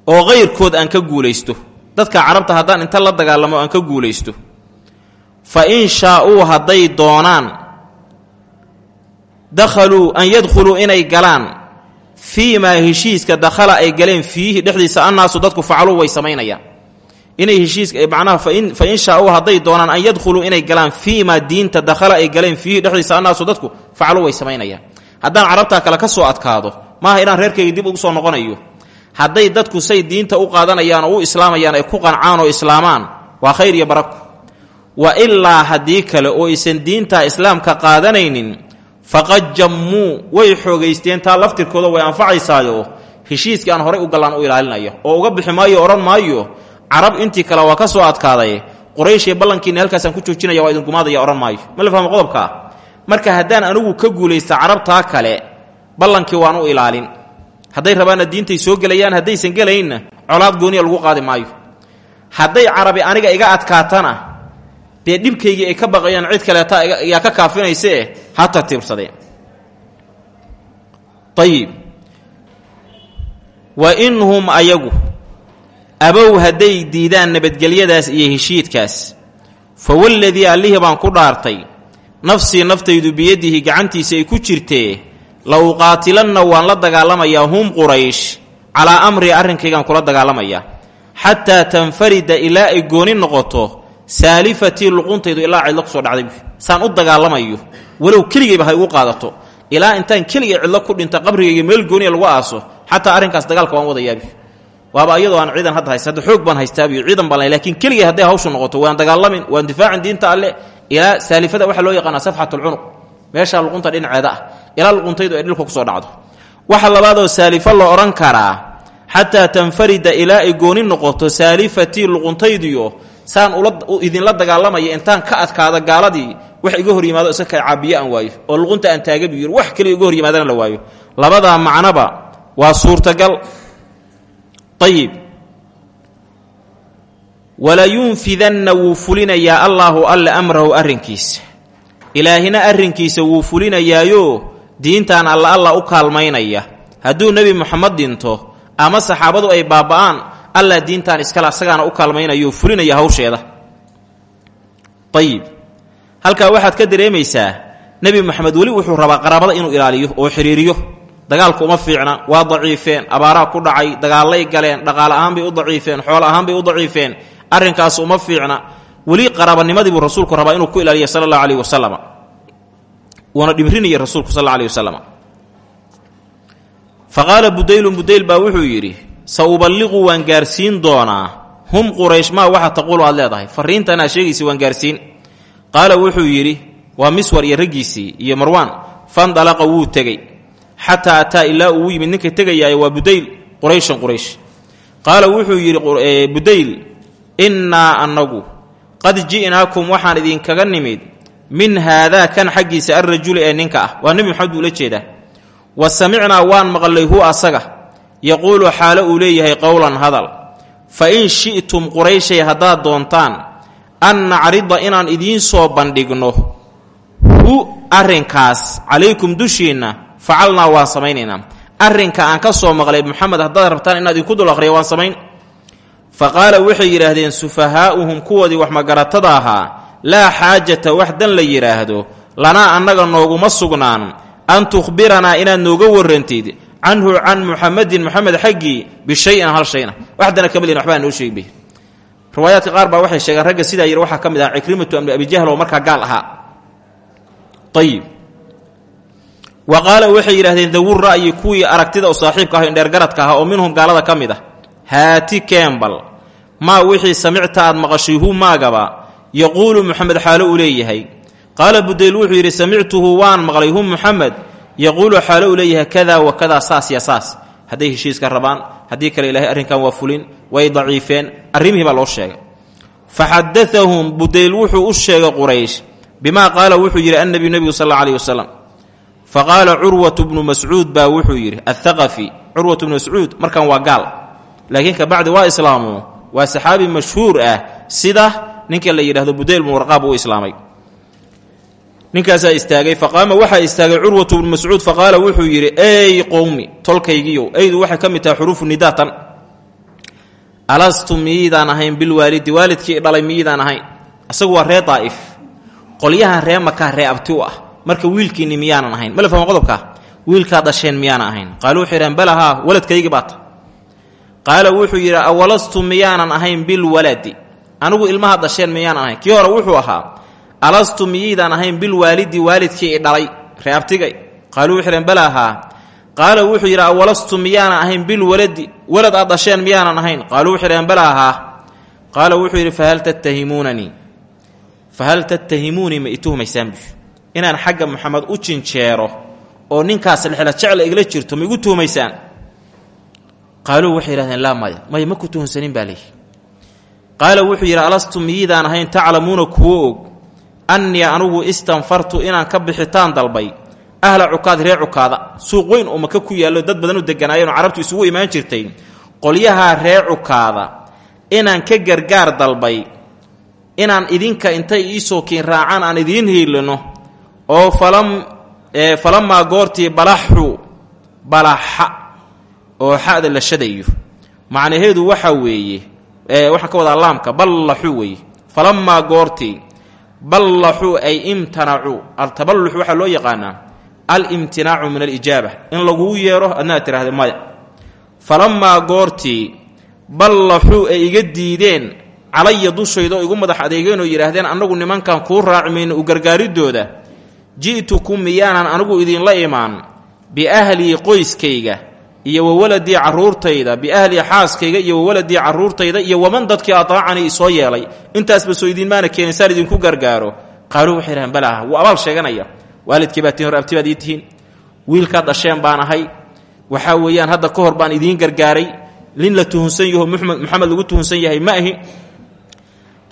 oo kayrkood aan ka guulaysto. Dadka carabta haddaan inta la dagaalamo aan ka guulaysto. Fa in shaa-uu hadday doonaan dakhaluu an yadkhuluu inay galaan. Fii heshiiska dakhala ay galeen fiihi dhexdiisa annaasu dadku facaluu way samaynayaan. Inay heshiiska macnaha fa in shaa-uu hadday doonaan an yadkhuluu inay galaan fii maa diinta dakhala ay galeen fiihi dhexdiisa annaasu dadku facaluu way samaynayaan. Haddaan carabtaa kale ka soo adkaado maaha inaan reerkayga dib ugu soo noqonayo hadday dadku say diinta u qaadanayaan oo islaamayaan ay ku qancaan oo islaamaan waa khayr iyo baraku wa ilaa haddii kale oo aysan diinta islaamka qaadanaynin faqad jammuu way xoogaysteen taa laftirkooda way anfacaysaayo heshiiskii aan horay u gallaan u ilaalinaya oo uga bixi maayo maayo carab intii kale waa ka soo adkaaday qurayshee ballankiina halkaasaan ku joojinaya waa idin gumaadaya odhan maayo. Ma la fahmo qodobkaa marka haddaan anigu ka guulaysta carabtaa kale ballankii waan ilaalin hadday rabaanna diintay soo gelayaan haddaysan gelaynna colaad gooniya lagu qaadi maayo. Hadday carabi aniga iga adkaatana dee dhibkaygii ay ka baqayaan cid kaleeta yaa ka kaafinaysae ha tartiibsadeen ayib wa in hum ayagu abow hadday diidaan nabadgelyadaas iyo heshiidkaas. Fa waladii allihii baan ku dhaartay nafsii naftaydu biyadihi gacantiisa ay ku jirtee la uqaatilanna waan la dagaalamayaa hum quraysh calaa amrii arrinkaygaan kula dagaalamayaa xataa tanfarida ilaa ay gooni noqoto saalifatii luquntaydu ilaa cidlo ku soo dhacday. Saan u dagaalamayo walow keligayba ha igu qaadato. Ilaa intaan keligay cidlo ku dhinta qabrigayga meel gooniya lagu aaso xataa arrinkaas dagaalka waan wadayaabi waaba iyadoo aan ciidan hadda haysta xoog baan haystaabiyo ciidan baan laakiin keligay hadday hawshu noqoto waan dagaalamin waan difaacin diinta alle. Ilaa saalifada waxaa loo yaqaanaa safxatulcunuq meeshaa luqunta dhinaceeda ah ilaa luquntaydu ay dhilka ku soo dhacdo. Waxa labaadoo saalifo la odhan karaa xataa tanfarida ilaa ay gooni noqoto saalifatii luquntaydiyo saan idinla dagaalamaya intaan ka adkaada gaaladii wax iga hor yimaado iska kale caabiye aan waayo oo luqunta aan taagabi yir wax kale iga hor yimaadana la waayo. Labadaa macnoba waa suurtagal. Ayib walayunfidanna wuu fulinayaa allaahu alle amrahu arrinkiisa. Ilaahina arrinkiisa wuu fulinayaayo diintan alla alla u kaalmaynaya. Hadduu nebi moxamed dhinto ama saxaabadu ay baaba'aan alla diintan iskale asagaana u kaalmaynayo fulinaya hawsheeda. Ayib halkaa waxaad ka dareemaysaa nebi moxamed weli wuxuu rabaa qaraabada inuu ilaaliyo oo xiriiriyo. Dagaalku uma fiicna waa daciifeen abaaraa ku dhacay dagaallay galeen dhaqaale ahaan bay u daciifeen xoolo ahaan bay u daciifeen. Arrinkaas uma fiicna weli qaraabanimadii buu rasuulku rabaa inuu ku ilaaliya sala allahu aleyh wasalam wuuna dhimrinaya rasuulku sal alla aleh wasalam fa budaylun budayl baa wuxuu yidhi sa uballiqu waan gaarsiin doonaa. Hum quraysh maa waxa taquulu aad leedahay? Fariintan aad sheegaysa waan gaarsiin. Qaala wuxuu yidhi waa miswar iyo raggiisii iyo marwaan fandalaqa wuu tegey. Xataa ataa ilaa uu yimid ninka tegayaayo waa budayl qurayshan quraysh. Qaala wuxuu yidhi budayl innaa annagu qad ji'naakum waxaan idinkaga nimid min haadaa kan xaggiisa alrajuli ee ninka ah. Waa nebi maxamed buu ula jeedaa. Wa samicnaa waan maqlay hu asaga. Yaquulu xaalo uu leeyahay qowlan hadal. Fa in shi'tum qurayshay haddaad doontaan an nacrida inaan idiin soo bandhigno hu arrinkaas calaykum dushiinna facalnaa waan samaynaynaa. Arrinka aan ka soo maqlay moxamed haddaad rabtaan inaad idinku dul aqhriya waan samayn. Fa qaala waxay yidhaahdeen sufahaa'uhum kuwoodii wax magaratada ahaa laa xaajata wax dan la yidhaahdo lanaa annaga nooguma sugnaan. An tukhbiranaa inaad nooga warrantid canhu can muxamedin moxamed xaggii bishayin hal shayna waxdana kamalin waxbaa noo sheegibay riwaayaadka qaar baa waxay sheegeen ragga sidaa yidhi waxaa ka mid aha cikrimatu amni abijahl oo markaa gaal ahaa. Ayib wa qaala waxay yidhahdeen dawur ra'yi kuwii aragtida oo saaxiibka ah indheergaradka ahaa oo minhum gaalada ka mid ah. Haati kembal maa wixii samicta aad maqashay hu maagaba yaquulu muxamed xaalo uu leeyahay. Qaala budayl wuxuu yidhi samictuhu waan maqlay hu muxamed yaquulu xaalo uu leeyahay kada wa kada saas ya saas. Hadday heshiiska rabaan haddii kale ilaahay arrinkan waa fulin way daciifeen arrimihii baa loo sheegay. Fa xadaahum budayl wuxuu u sheegay quraysh bimaa qaala wuxuu yidhi annabiyu nebigu sal alla aleyh wasalam fa qaala curwatu bnu mascuud baa wuxuu yidhi athaqafi curwatu bnu mascuud markan waa gaal. Laakiin ninka la yidhahdo budayl bnu warqaab uu islaamay. Ninkaasaa istaagay faqaama waxaa istaagay curwatu bnu mascuud faqaala wuxuu yidhi ey qowmi tolkaygiyo eydu waxay ka mid nidaatan. Alastu miyiidaan ahayn bilwaalidi waalidkii dhalay miyiidaan ahayn? Isagu waa ree daa'if. Qolyahan ree makaa ree abti ah. Marka wiilkiinni miyaanan ahayn. Mala fahma qodobkaa wiilkaa dhasheen miyaanan ahayn. Qaalu wuxuu yidhahan balahaa baata qaala wuxuu yidhi awalastu miyaanan ahayn bilwaladi anigu ilmaha dhasheen miyaanan ahayn kii hore wuxuu ahaa alastu miyiidaan ahayn bilwaalidi waalidkii i dhalay? Ree abtigay qaaluu yidhahan balaahaa qaala wuxuu yidhi awalastu miyaanan ahayn bilwaladi walad aad dhasheen miyaanan ahayn? Qaaluu wuxuu yidhahan balaahaa qaala wuxuu yidhi fahal tattahimuunanii? Fahal tattahimuunii ma i tuhmaysaan buy inaan xagga moxamed u jinjeero oo ninkaas lexla jecla igla jirto ma igu tuhmaysaan? Qaaluu waxay yidhahdeen laa maya ma ku tuhunsanin baa qaala wuxuu yidhi alastu miyiidaan ahayn taclamuuna kuwo og? Annii anugu istanfartu inaan ka bixitaan dalbay. Ahla cukaad reer cukaada suuq weyn oo maka ku yaallo dad badan u deganaayeenoo carabtu isugu imaan jirtay qolyahaa reer cukaada inaan ka gargaar dalbay inaan idinka intay iisoo kiin raacaan aan idiin hiilino oo falam falamaa goortii balaxu balaxa oo xa'da la shadayo macnaheedu waxa weeye waxaan ka wadaa laamka ballaxu weeye falamaa goortii ballaxuu ay imtanacuu altaballux waxaa loo yaqaanaa alimtinaacu min alijaaba. In laguu yeero adna ad tiraahda maya falamaa goortii ballaxuu ay iga diideen calaya dushayda igu madax adeegeen oo yidhaahdeen annagu nimankan kuu raaci u gargaaridooda ji'tukum miyaanan anigu idinla imaan biahlii qoyskayga iyo wawaladii carruurtayda biahlii xaaskayga iyo wawaladii carruurtayda iyo waman dadkii ataacanii isoo yeelay. Intaasba soo idinmaana keenin saan idinku gargaaro. Qaaluu waxay dhahaan balaaha abaal sheeganaya. Waalidkii baa tihin hor abti baad ii dhasheen baan ahay. Waxaa weeyaan hadda ka hor baan idiin gargaaray. Lin la tuhunsan yaho muxamed lagu tuhunsan yahay ma ahi.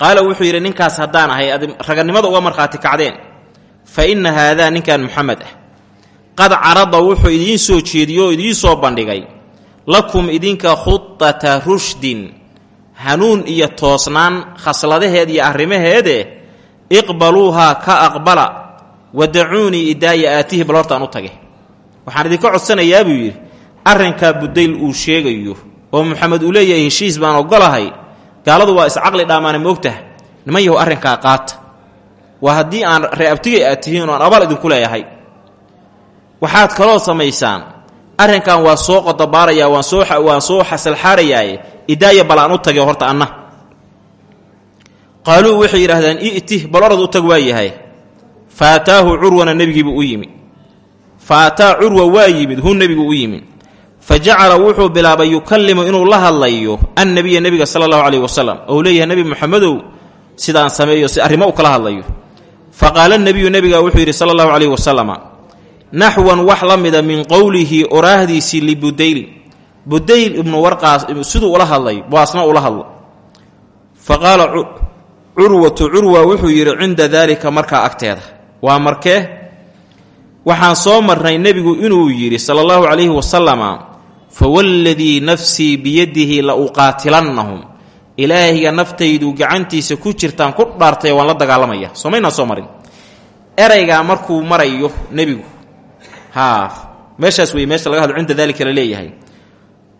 Qaala wuxuu yidhi ninkaas haddaan ahay ad raganimada uga markhaati kacdeen. Fa inna haadaa ninkan muxamed ah qad carada wuxuu idiin soo jeediyo oo idiin soo bandhigay lakum idinka khudata rushdin hanuun iyo toosnaan khasladaheed iyo arrimaheede iqbaluuhaa ka aqbala wadacuunii idaaya aatihi. Bal hortaan u tage waxaan idinka codsanayaa buu yidhi arrinkaa budayl uu sheegayo oo maxamed uu leeyahay heshiis baan ogolahay gaaladu waa iscaqli dhaamaane moogtaha niman yahow arrinkaa qaata. Waa haddii aan reeabtigay aad tihiin oo aan abaal idinku leeyahay waxaad kaloo samaysaan. Arrinkan waa soo qodobaarayaa waan soo waan soo xasalxaarayaaye idaaya bal u tage horta anna. Qaaluu waxay yidhaahdeen i'ti bal u tag waa yahay. Faataahu curwana nebigiibuu u yimi. Faataa curwa waa yimid hu nebigu u yimid fa wuxuu bilaabay yukallimu inuu la hadlayo annabiya nebiga sala allahu caleyhi wasalam ou leeyahay nebi moxamedow sidaan sameeyo si arrimo u kala hadlayo. Fa qaala nebiyu wuxuu yidhi sala allahu caleyhi naxwan wax la mida min qowlihi oraahdiisii libudayl. Budayl ibnu warqaas siduu ula hadlay baasna ula hadlo. Fa qaala curwatu curwa wuxuu yidhi cinda daalika markaa agteeda. Waa markee? Waxaan soo marnay nebigu inuu yidhi sala allahu calayhi wasalama fawalladii nafsii biyadihi la uqaatilannahum. Ilaahiga naftaydu gacantiisa ku jirtaan ku dhaartay waan la dagaalamaya. Soomaynaan soo marin. Eraygaa markuu marayo nebigu meeshaas wey meesha laga hadlo cinda daalika leeyahay.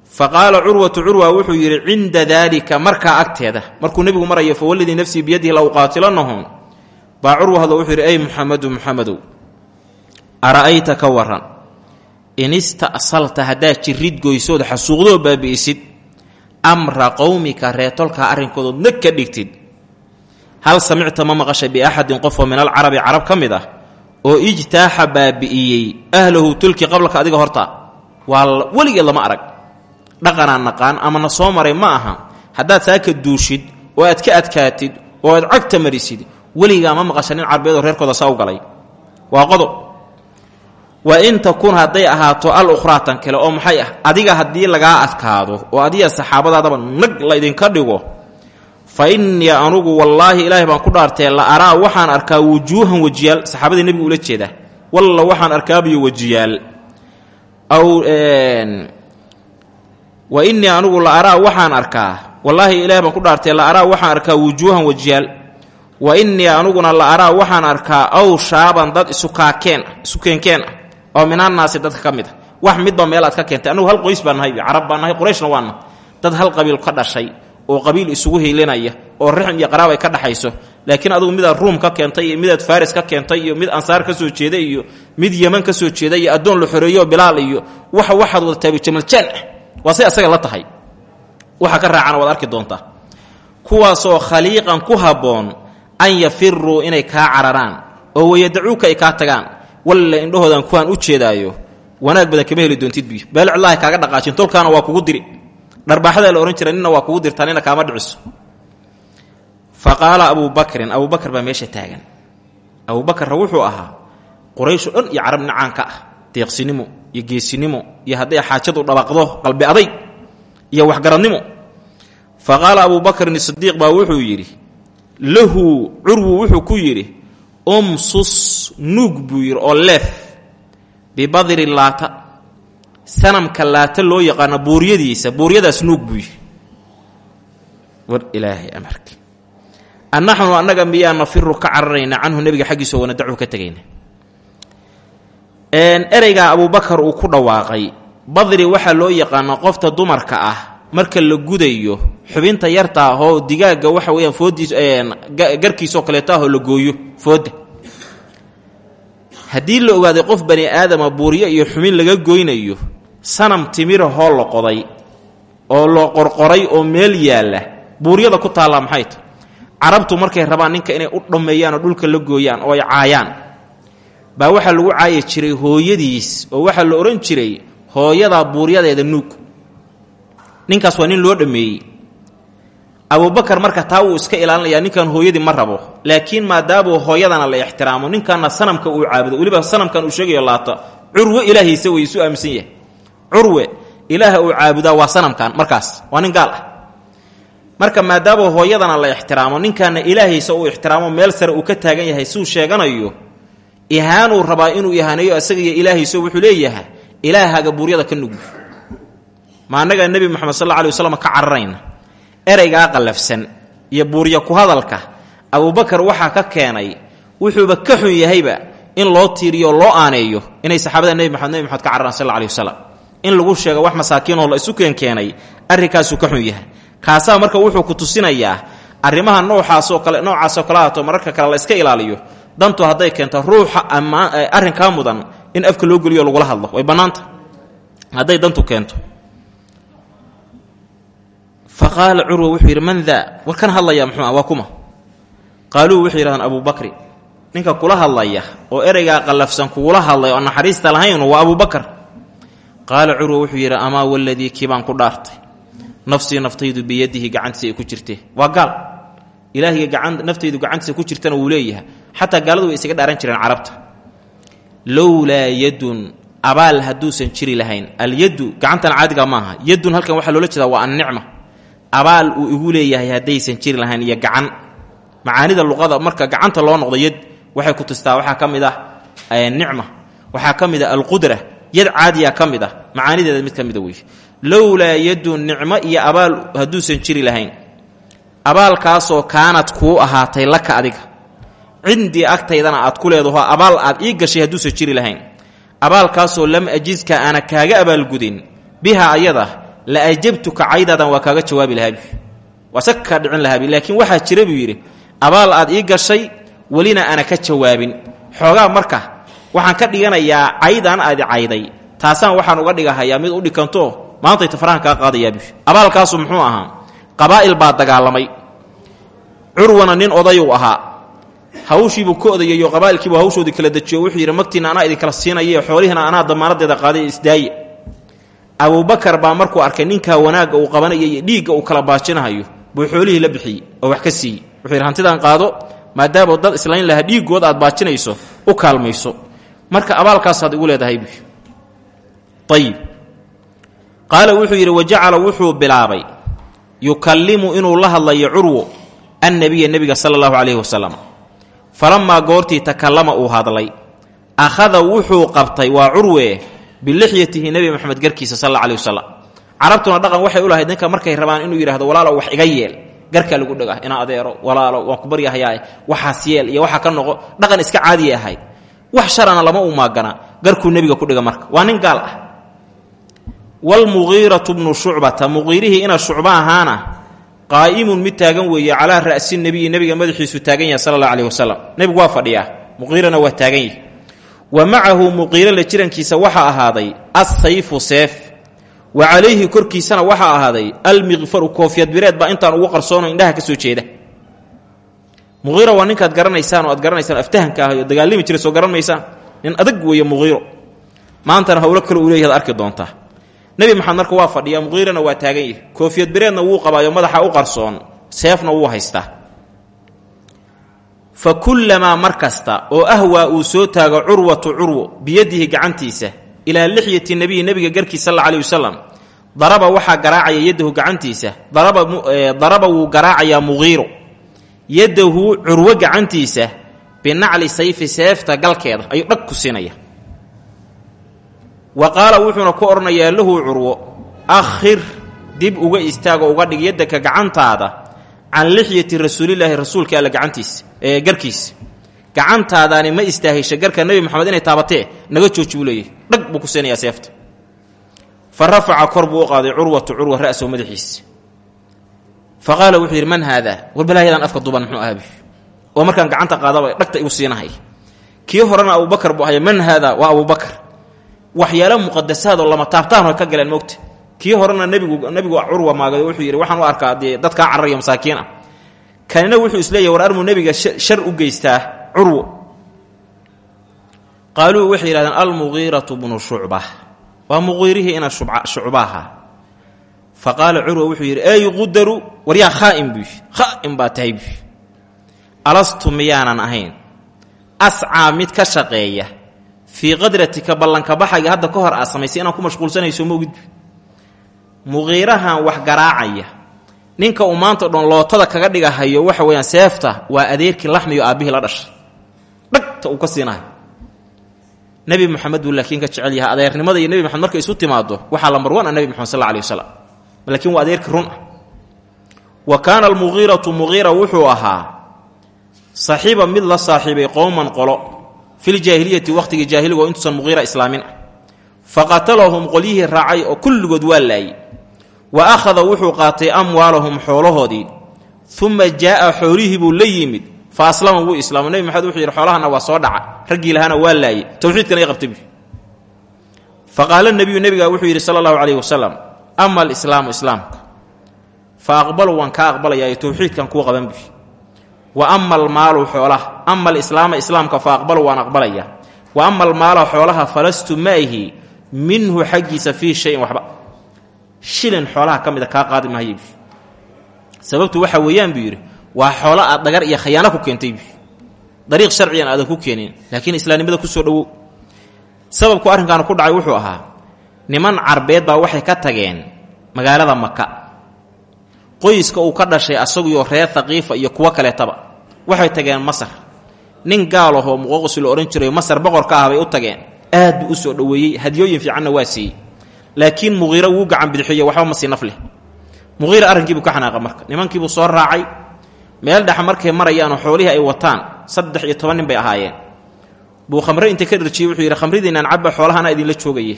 Fa qaala curwatu curwa wuxuu yidhi cinda daalika markaa agteeda. Markuu nebigu marayo fawalladii nafsii biyadihi la uqaatilannahum baa curwa hadlo wuxuu yidhi ey muxamedu muxamedow ara'ayta ka waran in ista'salta haddaad jirid goysood xasuuqdoo baabi'isid amra qowmika reetolkaa arrinkoodood nag ka dhigtid. Hal samicta ma maqashay biaxadin qofoo min alcarabi carab ka mid ah oo ijtaaxa baabi'iyey ahlahu tulki qablaka adiga horta waa weligeed lama arag. Dhaqanaan naqaan ama na soo maray ma aha. Haddaad saaka duushid oo aad ka adkaatid oo aad cagta marisid weligaa ma maqasha nin carbeed oo reerkooda saa u galay. Waa qodob. Wa in takun hadday ahaato al ukhraatan kale oo maxay ah adiga haddii lagaa adkaado oo adiga saxaabadaadaba nag laydinka dhigo fa innii anugu wallaahi ilaahay baan ku dhaartee la araa waxaan arkaa wujuuhan wejiyaal saxaabadii nebigu ula jeeda walla waxaan arkaabiyo wejiyaal aw wa innii anugu la araa waxaan arkaa. Wallaahi ilaahay baan ku dhaartee la araa waxaan arkaa wujuuhan wejiyaal wa innii anuguna la araa waxaan arkaa aw shaaban dad isukaakeen isu keenkeen. Ah oo minaannaasi dadka ka mid a wax midba meel aad ka keentay. Annugu hal qoys baan nahay carab baan nahay qurayshna waana dad hal qabiil ka dhashay oo qabiil isugu hiilinaya oo rixm iyo qaraab ay ka dhaxayso laakiin adugu midaad ruum ka keentay iyo midaad faris ka keentay iyo mid ansaar ka soo jeeda iyo mid yeman ka soo jeeda iyo addoon la xoreeyo bilaal iyo waxa waxaad wada taabi jamaljaan ah waa say asaga la tahay. Waxa ka raacana waad arki doontaa. Kuwaasoo khaliiqan ku habboon an yafiruu inay kaa cararaan oo wayadacuuka ay kaa tagaan walla indhahoodan kuwaan u jeedaayo wanaag badan kama heli doontid biyo beelcilaahi kaaga dhaqaajin tolkaana waa kugu diri dharbaaxadaa la ohan jira nina waa kugu dirtaa nina kaama dhiciso. Fa abuu bakrin abuu baa meesha taagan. Abuu bakarra wuxuu ahaa quraysh oo dhan iyo carab nacaanka ah deeqsinimo iyo geesinimo iyo hadday xaajadu dhabaqdo qalbi aday iyo waxgaradnimo. Fa qaala abuu bakrin sidiiq baa wuxuu yidhi lahu curwu wuxuu ku yidhi umsus nuug buu yidhi oo leef bibadri laata sanamka laata loo yaqaano buuryadiisa buuryadaas nuug buu yidhi. War ilaahay amarki annaxnu annaga miyaa nafiru ka cararayna canhu nebiga xaggiisa oo wanadacu ka tegayna. Ereygaa abuubakar uu ku dhawaaqay badri waxaa loo yaqaana qofta dumarka ah marka la gudayo xubinta yarta ah oo digaagga waxa weyaan foodiis garkiisoo kaleeto ah oo la gooyo fooda haddii la ogaaday qof bani aadama buuryo iyo xubin laga goynayo sanam timirahoo la qoday oo la qorqoray oo meel yaalla buuryada ku taallaa maxay ta carabtu markay rabaan ninka inay u dhammeeyaan oo dhulka la gooyaan oo ay caayaan. Baa waxaa lagu caayi jiray hooyadiis oo waxaa la odhan jiray hooyadaa buuryadeeda nuug. Ninkaas waa nin loo dhammeeyey abubakar marka taa wuu iska ilaalinayaa ninkan hooyadii ma rabo. Laakiin maadaamuu hooyadana la ixtiraamo ninkanna sanamka uu caabudo weliba sanamkan uu sheegayo laata curwe ilaahiisa way isu aaminsan yahay. Curwe ilaaha uu caabudaa waa sanamkan markaas waa nin gaal ah. Marka maadaama hooyadana la ixtiraamo ninkaana ilaahaysa uu ixtiraamo meel sare uu ka taagan yahay suu sheeganayo ihaanuu rabaa inuu ihaaneeyo isaga iyo ilaahayso wuxuu leeyahay ilaahaga buuryada ka nugu ma annagaa nebi moxamed sal alla ka cararayna ereygaa qallafsan iyo buurya ku hadalka abubakar waxaa ka keenay wuxuuba ka xun yahayba in loo tiiriyo loo aaneeyo inay saxaabada nebi moxamed nebi moxamed ka cararaan sal alay wasalam in lagu sheego wax masaakiinoo la isu keenkeenay arrinkaasuu ka xun yahay. Kaasaa marka wuxuu ku tusinayaa arrimaha noocaasoo kale noocaasoo kale ahaato mararka kale la iska ilaaliyo. Dantu hadday keento ruuxa arrinkaa mudan in afka loo geliyo lagula hadlo. Way bannaanta. Hadday dantu keento fa qaala curwa wuxuu yidhi man daa war hadlaya muxuu waa kuma qaaluu waxay yidhahdaan abubakri ninka kula hadlaya oo ereygaa qallafsan kugula hadlay oo naxariista lahaynu waa abubakar qaala curwa wuxuu yidhi amaa waladii kii baan ku dhaartay nafsii naftaydu biyadihi gacantiisa ay ku jirtee waa gaal ilaahiga naftaydu gacantiisa ku jirtana wuu leeyahay xataa gaaladu way isaga dhaaran jireen carabta lowlaa yadun abaal hadduusan jiri lahayn alyaddu gacantan caadiga maaha yadun halkan waxaa loola jeedaa waa annicma abaal uu igu leeyahay haddaysan jiri lahayn iyo gacan. Macaanida luqada marka gacanta loo noqdo yad waxay ku tustaa waxaa ka mid ah nicma. Waxaa ka mid ah alqudra yad caadiya ka mid ah. Macaanideeda mid ka mida wey. Lowlaa yadun nicmo iyo abaal hadduusan jiri lahayn. Abaalkaasoo kaanad kuu ahaatay laka adiga. Cindii agtaydana aad ku leedaho abaal aad ii gashay hadduusan jiri lahayn. Abaalkaasoo lam ajidka aana kaaga abaalgudin biha ayada la ajabtuka caydaadan waa kaaga jawaabi lahaabi waa se kaa dhicin lahaabi laakiin waxaa jira buu yidhi abaal aad ii gashay welina aana ka jawaabin. Xoogaa marka waxaan ka dhiganayaa caydaan aadi cayday. Taasaan waxaan uga dhigahayaa mid u dhikanto maantayta farahan kaa qaadayaabi abaalkaasu muxuu ahaa qabaa'il baa dagaalamay. Curwana nin odayuu ahaa. Hawshiibuu ka odayayo qabaa'ilkiibuu hawshoodii kala dejiyo. Wuxuu yidhi magtiina anaa idinkala siinaye xoolihina anaa damaanadeeda qaaday isdaaye abubakar baa markuu arkay ninkaa wanaagga uu qabanaya iyo dhiigga uu kala baajinahayo buu xoolihii la bixiyey oo wax ka siiyey. Wuxuu yidhi hantidan qaado maadaama dad islayn lahaa dhiiggooda aad baajinayso u kaalmayso. Marka abaalkaasaad igu leedahay bu ayib qaala wuxuu yidhi wajacala wuxuu bilaabay yukallimu inuu la hadlayo curwo annabiya nebiga sala allahu calayhi wasalam falamaa goortii takallama uu hadlay. Akhada wuxuu qabtay waa curwe bilixyatihi nebi moxamed garkiisa sal alla alih wasalam carabtuna dhaqan waxay u lahayd ninka markay rabaan inuu yidhahdo walaalow wax iga yeel. Garkaa lagu dhega ina adeero walaalo waan ku baryahayaae waxaas yeel iyo waxa ka noqo. Dhaqan iska caadiya ahayd wax sharana lama u maagana garkuu nebiga ku dhiga marka. Waa nin gaal ah. Wlmugiiratu bnu shucbata muqiirihii ina shucba ahaana qaa'imun mid taagan weeye calaa ra'si nebiyi nebiga madaxiisu taagan yahay sala allah aleh wasalam waa fadhiyaa muqiirana waa taagan yahi wa macahu muqiire la jirankiisa waxaa ahaaday assayfu seef. Wa calayhi korkiisana waxaa ahaaday almiqfaru koofiyad bireed baa intaan ugu qarsoono indhaha ka soo jeeda. Muqiira waa ninkaad garanaysaan oo aad garanaysaan aftahanka ah oo dagaalimi jira soo garan maysaan nin adag weeye muqiiro. Maantana howlo kale uu leeyahay ad arki doontaa. Nebi maxamed marka waa fadhiyaa muqiirana waa taagan yahi koofiyad bireedna wuu qabaayo madaxa u qarsoon seefna wuu haystaa fa kullamaa mar kasta oo ahwaa uu soo taago curwatu curwo biyadihi gacantiisa ilaa lixyati nebiyi nebiga garkiisa sal alla alih wasalam daraba waxaa garaacaya yadahu gacantiisa daraba wuu garaacayaa muqiiro yadahu curwo gacantiisa binacli sayfi seefta galkeeda ayuu dhag ku siinaya. Wa qaala wuxuuna ku odhanayaa lahu curwo akhir dib uga istaagoo uga dhig yaddaka gacantaada can lixyati rasuulilaahi rasuulka alla gacantiisa ee garkiisa gacantaadaani ma istaahisha garka nebi moxamed inay taabatee naga jooji buu leeyahy dhag buu ku siinayaa seefta. Fa rafaca kor buu u qaaday curwatu curwa wuxuu yidhi man haadaa war balaayadan afka duban muxuu ahabi oo markaan gacanta qaadaba dhagta igu siinahay. Kii horena abubakar buu ahaya man haadaa waa abubakar. Waxyaalo muqadasaadoo lama taabtaan oo ka galeen moogta kii horena nebigu nebigu curwa maagay wuxuu yidhi waxaan u arkaa dee dadkaa cararaya masaakiin ah kanina wuxuu isleeyahy war armuu nebiga shar u geystaa curwo. Qaaluu waxay yidhahdeen almugiiratu bnu shucba. Waa muqiirihii ina shucbaaha fa qaala curwa wuxuu yidhi ey qudaru war yaa khaa'im buu khaa'im baa tahay buu alastu miyaanan ahayn? Ascaa mid ka shaqeeya. Fii qadratika ballanka baxayga hadda ka hor aad samaysay inaan ku mashquulsanayso moogid muqiirahan wax garaacaya ninka uu maanta dhan lootada kaga dhigahayo waxa weeyaan seefta waa adeerkii laxmiyo aabbihii la dhashay. Dhagta uu ka siinahay nebi moxamed buu laakiin ka jecel yahay. Adeernimada iyo nebi moxamed markay isu timaado waxaa lambar wan a nebi moxamed sal wasalam laakiin waa adeerkii run ah. Wa kaana almugiiratu mugiira wuxuu ahaa saxiiba mid la saaxiibay qowman qolo filjaahiliyati wakhtigii jaahiligo intuusan muqiira islaamin ah. Fa qatalahum qolyihii raacay oo kulligood waa laayey wa akhada wuxuu qaatay amwaalahum xoolahoodii. Uma jaa'a xoolihii buu la yimid. Fa aslama wuu islaamo nebi maxamed wuxuu yidhi xoolahana waa soo dhaca raggii lahaana waa laayey towxiidkana i qabtay fa qaala nebiyu nebigaa wuxuu yidhi sala allahu calayhi wasalam ama alislaamu islaamka. Fa aqbalu waan kaa aqbalayaa towxiidkan kuu qaban buy wa ama almaalu xoolaha. Ama alislaama islaamka fa aqbalu waan aqbalayaa wa ama almaala xoolaha falastu maahi minhu xaggiisa fii shayin waxba shilin xoolaha ka mida kaa qaadi maayo buy sababtu waxa weeyaan buu yidhi waa xoolo aad dhagar iyo khayaano ku keentay buy dariiq sharcigan aadan ku keenin laakiin islaamnimada ku soo dhowow sababku arrinkaanu ku dhacay wuxuu ahaa niman carbeed baa waxay ka tageen magaalada maka qoyska uu ka dhashay asaguyo reer haqiifa iyo kuwo kaleetaba waxay tageen masar. Nin gaal ahoo muqoqosi la odhan jiray masar boqorka ah bay u tageen. Aad buu u soo dhoweeyey hadiyooyin fiicanna waa laakiin muqiiro wuu gacan bidixiyey waxba ma sii naf leh. Muqiira arrinkiibuu ka xanaaqa marka. Nimankiibuu soo raacay meel dhex markay marayaanoo xoolihii ay wataan saddex iyo toban nin bay ahaayeen. Buu khamre inta ka dharjiyey wuxuu yidhi khamradiinaan cabba xoolahana idinla joogaye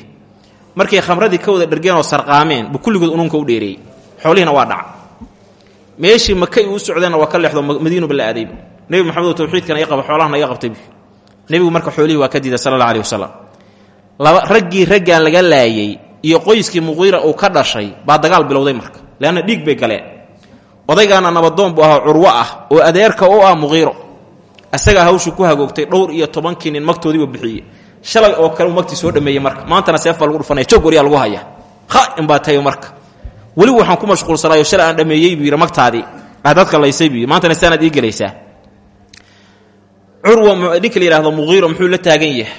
markay khamradii ka wada dhargeen oo sarqaameen buu kulligood unuunka u dheereeyey. Xoolihiina waa dhaca meeshii makay uu socdeenna waa ka leexdo madiinuba la aadayba nebi maxamed oo tawxiidkan iga qaba xoolahana iga qabtaybu nebigu marka xoolihii waa ka diiday sala alla alih laba raggii raggaan laga laayey iyo qoyskii muqiira uu ka dhashay baa dagaal bilowday marka. Leanna dhiig bay galeen. Odaygaana nabadoon buu ahaa curwo ah oo adeerka u ah muqiiro asagaa hawshu ku hagoogtay dhowr iyo tobankii nin magtoodiiba bixiyey. Shalay oo kale uu soo dhameeyey marka. Maantana seef baa lagu dhufanaya waryaa lagu haya khaa'im baa tayo marka. Weli waxaan ku mashquulsanaayo shalay aan dhameeyey buu yidhi dadka laysay buu maantana saanaad ii gelaysaa. Curwa ninka la yidhahdo muqiiro muxuu la taagan yahay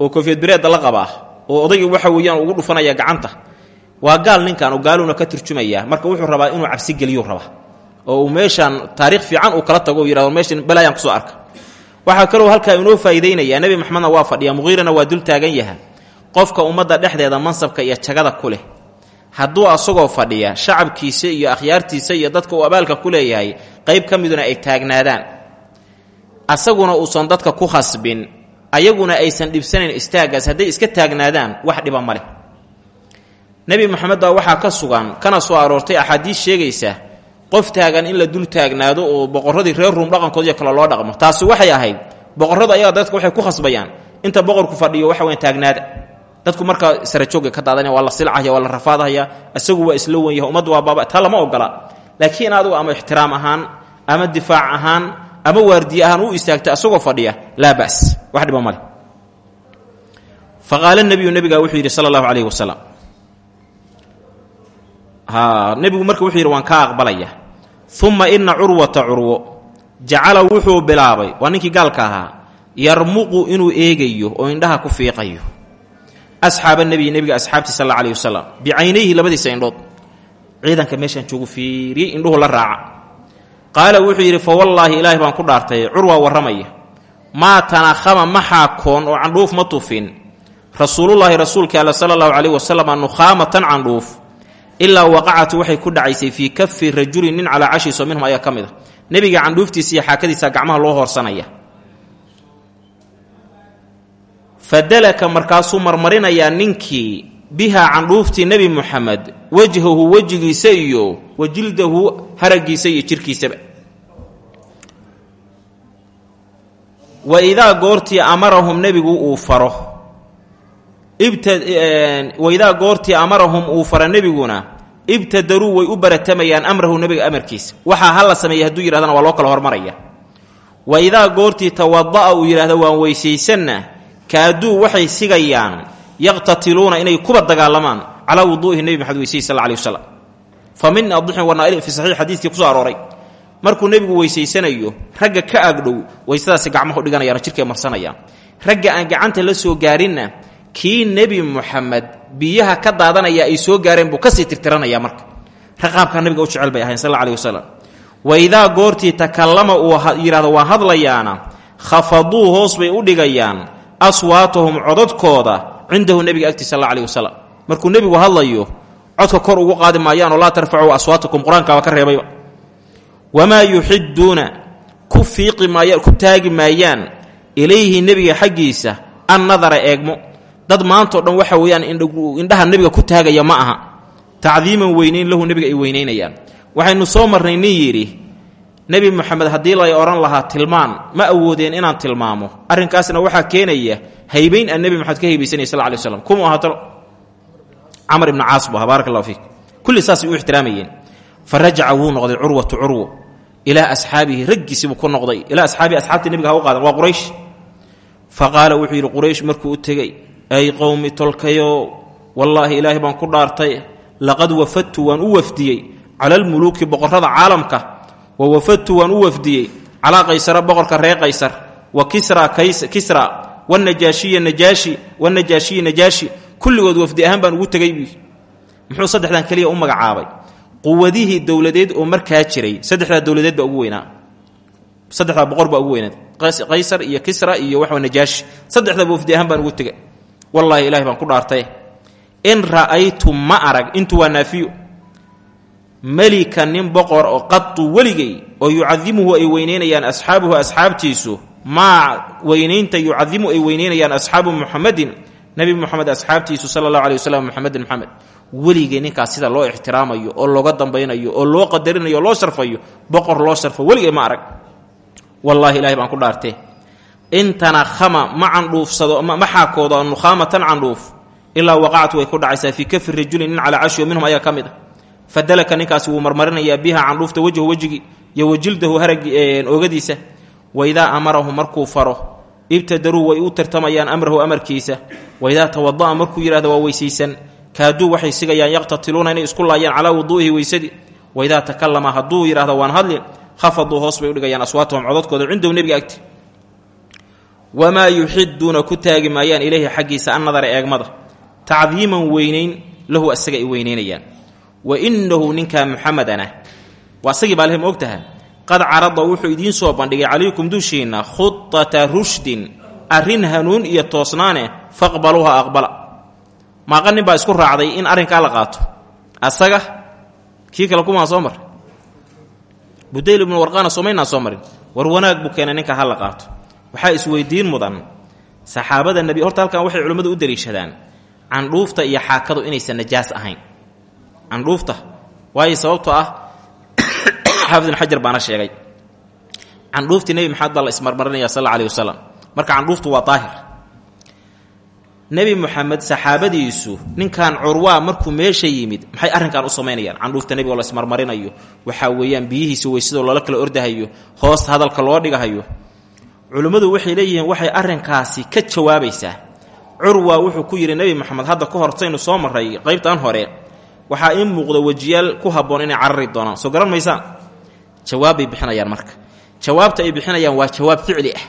oo koofiyad bireedda la qabaa oo odaygii waxa weeyaan ugu dhufanaya gacanta. Waa gaal ninkan oo gaaluuna ka turjumayaa marka wuxuu rabaa inuu cabsi geliyuu rabaa. Oo uu meeshaan taariikh fiican uu kala tago u yidhahdo meeshan balaayaan ku soo arka. Waxaa kaloo halkaa inoo faa'iidaynayaa nebi maxamedna waa fadhiya muqiirana waa dul taagan yaha qofka ummadda dhexdeeda mansabka iyo jagada ku leh. Hadduu asagoo fadhiya shacabkiisa iyo akhyaartiisa iyo dadka uu abaalka ku leeyahay qayb ka miduna ay taagnaadaan. Asaguna uusan dadka ku khasbin ayaguna aysan dhibsanayn istaaggaas hadday iska taagnaadaan wax dhiba ma leh. Nebi moxamed baa waxaa ka sugan kana soo aroortay axaadiis sheegaysa qof taagan in la dul taagnaado oo boqorradii reer ruum dhaqankoodiyo kale loo dhaqmo. Taasi waxay ahayd boqorradu ayaga dadka waxay ku khasbayaan inta boqorku fadhiyo waxa weyan taagnaada. Dadku markaa sarajoogga ka daadanaya waa la silcahaya waa la rafaadahaya isagu waa isla wen yahay ummaddu waa baaba taa lama ogola. Laakiin adigu ama ixtiraam ahaan ama difaac ahaan ama waardiye ahaan u istaagta asagoo fadhiya laa bas. Wax dhiba male. Fa qaala nebiyu nebigaa wuxuu yidhi sala allahu calayhi wasalam nebigu marka wuxuu yidhi waan kaa aqbalaya. Uma ina curwata curwo jacala wuxuu bilaabay waa ninkii gaalka ahaa yarmuqu inuu eegayo oo indhaha ku fiiqayo. Asxaaba nebiyi nebiga asxaabtii sal alla alayh wasalam bicaynayhi labadiisa indhood. Ciidanka meeshaan joogu fiiriyey indhuhu la raaca qaala wuxuu yidhi fa wallaahi ilaahay baan ku dhaartay curwaa warramaya. Maa tanakhama ma xaakoon oo candhuuf ma tufin. Rasuulullaahi rasuulkii alla sala allahu calayh wasalam nukhaamatan candhuuf. Ilaa waqacatu waxay ku dhacaysay fii kafi rajulin nin calaa cashiiso minhum ayaa ka mid a nebiga candhuuftiisa iyo xaakadiisa gacmaha loo hoorsanaya. Fadalaka markaasuu marmarinayaa ninkii bihaa candhuuftii nebi muxamed wajhahu wejigiisa iyo wa jildahu haraggiisa iyo jirkiisaba. Wa idaa goortii amarahum nebigu uu faro. Waydaa goortii amarahum uu fara nebiguna ibtadaruu way u baratamayaan amrahu nebiga amarkiisa waxaa la sameeya hadduu yidhahdana waa loo kala hormaraya. Waidaa goortii tawada'a uu yidhahdo waan weysaysanna kaaduu waxay sigayaan yaqtatiluuna inay kuba dagaalamaan calaa wuduu'ihi nebi maxamed weysayy sal alih wasalam fa min adixin wanaailin fi saxiix xadiiskii ku soo arooray. Markuu nebigu weysaysanayo ragga ka agdhow waysadaasi gacmahu dhiganayaan jirkay marsanayaan. Ragga aan gacanta la soo gaarinna kii nebi muxamed biyaha ka daadanaya ay soo gaareen buu ka sii tirtiranaya marka. Raqaabkaa nabiga u jecel bay ahayn sal alih wasalam waidaa goortii takallama uu yidhahdo waan hadlayaana khafaduu hoos bay u dhigayaan aswaatahum codadkooda cindahu nebiga agtiis sal alih wasalam markuu nebigu hadlayo codka kor ugu qaadi maayaanoo laa tarfacuu aswaatakum qur'aankaaba ka reebayba wamaa yuxiduuna ku fiiqi maayaan ku taagi maayaan ilayhi nebiga xaggiisa an nadara eegmo. Dad maantao dhan waxa weeyaan indhaha nebiga ku taagaya ma aha. Tacdiiman weynayn lahu nebiga ay weynaynayaan waxaynu soo marnay nin yidhi nebi moxamed haddii lay odhan lahaa tilmaan ma awoodeen inaan tilmaamo. Arrinkaasna waxaa keenaya haybayn aan nebi moxamed ka haybaysanay sal lay slam kumu ahaatalo camar ibnu caas bu aha baarak allahu fiik. Kulli saasay u ixtiraamayeen fa rajaca wuu noqday curwatu curwo ilaa asxaabihi raggiisibuu ku noqday. Ilaa asxaabihi asxaabtii nebiga ha u qaadan waa quraysh. Fa qaala wuxuu yidhi quraysh markuu u tegey ay qowmi tolkayo wallaahi ilaahay baan ku dhaartay. Laqad wafadtu waan u wafdiyey cala almuluuki boqorrada caalamka. Wa wafadtu waan u wafdiyey calaa qaysara boqorka reer qaysar. Wa kisra kulligood wafdi ahaan baan ugu tegay buu muxuu saddexdan keliya u magacaabay. Quwadihii dowladeed oo markaa jiray saddexdaa dowladeed baa ugu weynaa. Saddexdaa boqor baa ugu weynaad qaysar iyo kisra iyo waxa najaashi saddexdaba wafdi ahaan baan ugu tegay. Wallaahi ilahay baan ku dhaartay. In ra'aytu ma arag intu waa naafiyo. Melika nin boqor oo qatu weligay oo yucadimuhu ay weynaynayaan asxaabuhu asxaabtiisu maa weynaynta yucadimu ay weynaynayaan asxaabu muxamedin nebi muxamed asxaabtiisu sala allahu alay wasalam muxamedin moxamed weligay ninkaas sida loo ixtiraamayo oo looga dambaynayo oo loo qadarinayo oo loo sharfayo boqor loo sharfo weligay ma arag. Wallaahi ilahay baan ku dhaartee intanahama ma candhuufsado ma xaakoodo nukhaamatan candhuuf ilaa waqactu way ku dhacaysaa fii kafi rajulin nin calaa cashi minhum ayaa ka mid a fadalaka ninkaasi wuu marmarinayaa biha candhuufta wejhu wejigii iyo wajildahu haragi oogadiisa waidaa amarahu markuu faro ibtadaruu way u tartamayaan amrahu amarkiisa. Waidaa tawada'a markuu yidhahdo waa weysaysan kaaduu waxay sigayaan yaqtatiluuna inay isku laayaan calaa wuduu'ihi weysadii waidaa takallama hadduu yidhahdo waan hadlin khafaduu hoos bay udhigayaan aswaatahum cododkooda cindahu nebiga agti. Wamaa yuxiduuna ku taagi maayaan ileyhi xaggiisa an nadara eegmada. Tacdiiman weynayn lahu asaga ay weynaynayaan wa innahu ninkaa muxamedana waa asagii baa lehma ogtaha qad carada wuxuu idiin soo bandhigay calaykum dushiinna khudata rushdin arrin hanuun iyo toosnaane faqbaluuha aqbala. Maaqa nin baa isku raacday in arrinkaa la qaato. Asaga kii kale kumaa soo mar budayl ibnu warqaana soomaynaa soo marin. War wanaag buu keenay ninka ha la qaato. Waxaa isweydiin mudan saxaabada nebi horta halkan waxay culimmadu u daliishadaan candhuufta iyo xaakadu inaysan najaas ahayn. Candhuufta waayo sababtoo ah xaafid ibn xajar baana sheegay candhuuftii nebi maxamed baa la ismarmarinaya sal alla alih wasalam marka candhuuftu waa daahir nebi moxamed saxaabadiisu ninkan curwaa markuu meesha yimid maxay arrinkan u samaynayaan candhuufta nebigo la ismarmarinayo. Waxaa weeyaan biyihiisa weysadoo loola kala ordahayo hoosta hadalka loo dhigahayo. Culimmadu waxay leeyihiin waxay arrinkaasi ka jawaabaysaa. Curwa wuxuu ku yidhi nebi moxamed hadda ka hor soo marray qaybtan hore waxaa ii muuqda wejiyaal ku habboon inay carari doonaan. Soo garan maysaan jawaabbay bixinayaan marka. Jawaabta ay bixinayaan waa jawaab ficli ah.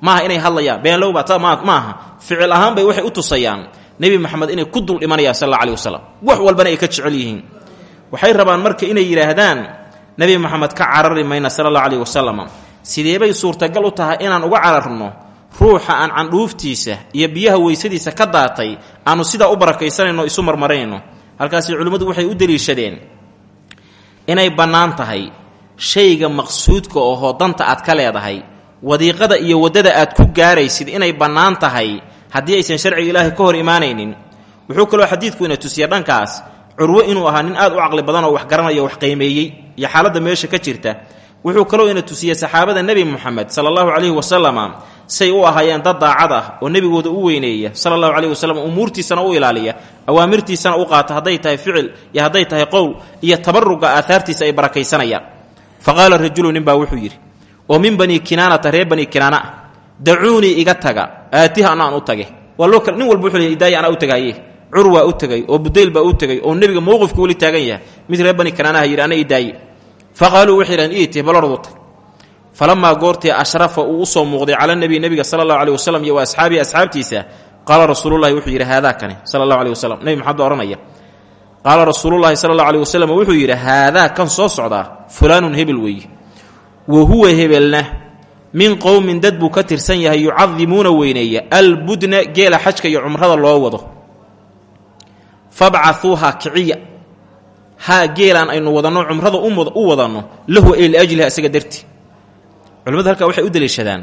Maaha inay hadlayaan. Beenlowba ta ma aha ficil ahaan bay waxay u tusayaan nebi moxamed inay ku dul dhimanayaan sal alla alih wax walbana ay ka jecel yihiin. Waxay rabaan marka inay yidhaahdaan nebi moxamed ka carari mayna sala allahu aleyh wasalam sideebay suurtagal u tahay inaan uga cararno? Ruuxa aan candhuuftiisa iyo biyaha weysadiisa ka daatay aanu sidaa u barakaysanayno isu marmarayno. Halkaasi culimmadu waxay u deliishadeen. Inay bannaan tahay shayga maqsuudka ohoo danta aad ka leedahay wadiiqada iyo waddada aad ku gaaraysid inay bannaan tahay haddii aysan sharciga ilaahay ka hor imaanaynin wuxuu kaloo xadiidku ina tusiya dhankaas curwo inuu ahaa nin aad u caqli badan oo wax garanaya wax qiimeeyey iyo xaaladda meesha ka jirta wuxuu kaloo ina tusiyey saxaabada nebi moxamed sala allahu calayhi wasalama say u ahaayeen dad daacad ah oo nebigooda u weyneeya sala allahu calayhi wasalam umuurtiisana u ilaaliya awaamirtiisana u qaata hadday tahay ficil iyo hadday tahay qowl iyo tabaruga aahaartiisa ay barakaysanayaan fa qaala rajulu ninbaa wuxuu yidhi oo min banii kinaanata reer banii kinaana ah iga taga aatiha anaan u tage. Nin walba idaaya anaa u tagaaye curwaa u tegay oo budayl baa u tegay oo nebiga mowqifka weli taagan yahay. Mid reer bani kanaanaha yidhi ana idaaye fa qaaluu ashrafa uu u soo muuqday cala nebi nebiga sala allahu aleh iyo wa asxaabihi asxaabtiisa qaala wuxuu yidhi haadaa kane sala allahu aleh wasalam nebi maxamed qaala rasuululahi sala allahu aleh wasalam wuxuu yidhi haadaa kan soo socdaa fulaanun hebel weeye wa hebelna min qowmin dad buu ka tirsan yahay yucadimuuna weyneeya. Albudna geela xajka iyo cumrada loo wado. Fabcahuuha kiciya. Haa geelaan aynu wadanno cumrada u wadanno lahu ay liajliha isaga darti. Culimmadu halkaa waxay u deliishadaan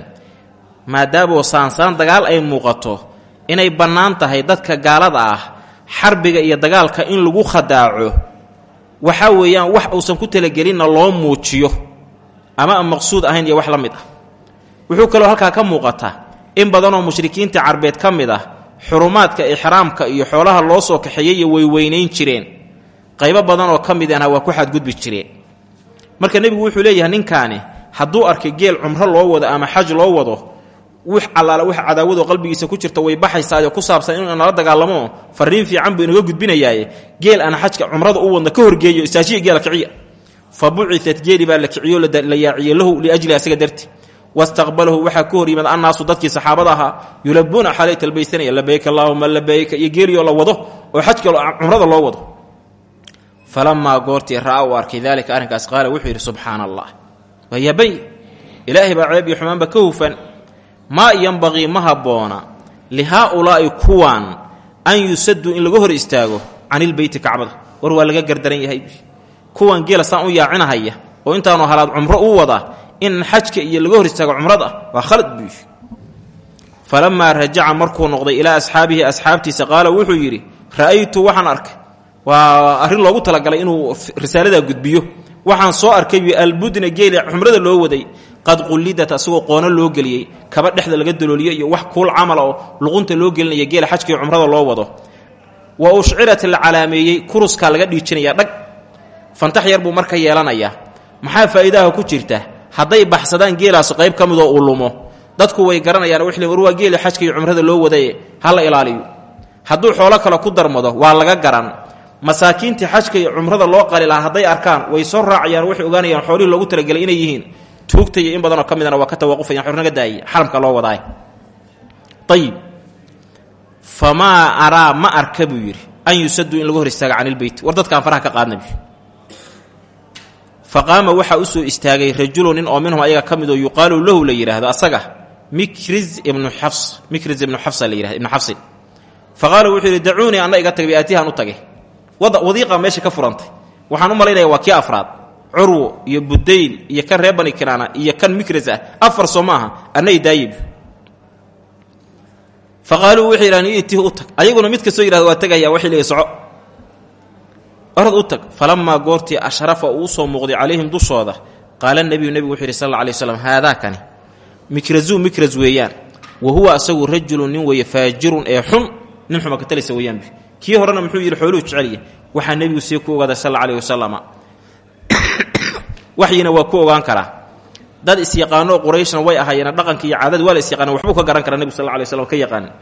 maadaamoo saansaan dagaal ay muuqato inay bannaan tahay dadka gaalada ah xarbiga iyo dagaalka in lagu khadaaco waxaa weeyaan wax uusan ku talagelinna loo muujiyo. Ama aan maqsuud ahayn iyo wax la mid ah. Wuxuu kaloo halkaa ka muuqata in badanoo mushrikiinta carbeed ka mid ah xurumaadka ixraamka iyo xoolaha loo soo kaxeeyey way weynayn jireen. Qaybo badan oo ka midana waa ku xadgudbi jireen. Marka nebigu wuxuu leeyahay ninkaani hadduu arkay geel cumro loo wado ama xaj loo wado wix allaala wax cadaawado qalbigiisa ku jirta way baxaysaayo ku saabsan inuu nala dagaalamo. Fariin fiican buu inaga gudbinayaaye. Geel aan xajka cumrada u wadno ka horgeeyo istaajiya geela kiciya. Fa buciat geeli baa la kiciyo la yaaciye lahu liajli asaga darti. Wastaqbalahu waxaa ka hor yimid annaasu dadkii saxaabada ahaa. Yulabuuna xaalay talbaysanaya labayk labayka iyo geeliyoo la wado oo xajka cumrada loo wado. Falamaa goortii ra'aa uu arkay daalika arrinkaas qaala wuxuu yidhi subxaana allah waa yaabay ilaahay baa ceeb iyo xumaanba maa yanbaqii ma habboona lihaaulaa'i kuwaan an yusaduu in laga hor istaago canilbeyti kacbada. War waa laga gardaran yahay. Kuwan geela saan u yaacinahaya oo intaanu halaad cumro u wadaa in xajka iyo laga hor istaago cumrada waa khalad buu yidhi. Falamaa rajaca markuu noqday ilaa asxaabihi asxaabtiisa qaala wuxuu yidhi ra'aytu waxaan arkay. Waa arrin loogu talagalay inuu risaaladaa gudbiyo waxaan soo arkay albudna geeli cumrada loo waday. Qad qullidat asagoo qoono loo geliyey. Kaba dhexda laga dalooliyo iyo wax kuul camala oo luqunta loo gelinaya geela xajka iyo cumrada loo wado. Wa ushcirat la calaameeyey kuruskaa laga dhiijinaya dhag. Fantax yar buu marka yeelanayaa. Maxaa faa'iidaha ku jirta? Hadday baxsadaan geelaas qayb ka midoo uu lumo. Dadku way garanayaan wx war waa geeli xajka iyo cumrada loo wadaye. Ha la ilaaliyo. Hadduu xoolo kale ku darmado waa laga garan masaakiintii xajka iyo cumrada loo qali lahaa hadday arkaan way soo raacayaan waxay ogaanayaan xoolihii loogu talagelay inay yihiin. Tuugta in badanoo ka midana waa ka tawaqufayaan xornaga daayay xaramka loo wadaay. Ayib famaa araa ma arka buu an yusaduu in lagu hor istaaga can ilbeyt war dadkaan faraha ka qaadna buu faqaama waxaa istaagay rajulu nin oo minhum ayaga ka midoo yuqaalu lahu la yidhaahdo asaga mikriz ibnu xafs mikriz ibnu xafsa la yihahdo ibnu xafsin fa wuxuu yidhi dacuunii anna iga tagay u tage wadiiqa meesha ka furantay. Waxaan u malaynaya waa kii afraad. Curwo iyo budayl iyo kan reer bani kinaana iyo kan mikris ah. Afar soo ma idaayib fa qaaluu waxay yidhahdeen u tag. Ayaguna mid kastoo yidhahdo waa tegaya waxay leeyihiin soco. Orad u tag falamaa goortii ashrafa uu u soo muuqday calayhim dushooda. Qaala nebiyu nebigu wuxuu yidhi sal alla alay waslam haadaa kani. Mikrazuu mikras weeyaan. Wa huwa asagu rajulun nin weeye faajirun ee xun. Nin xuma ka talisa weeyaanbi kii horena muxuu yidhi xooluhu jecelya waxaa nebigu see ku ogaaday sal alla alayh wasalama waxyina waa ku ogaan karaa dad isyaqaanoo qurayshna way ahaayeen dhaqanka caadada waa la isyaqaana waxbuu ka garan karaa nebigu sal lla lay slam ka yaqaanin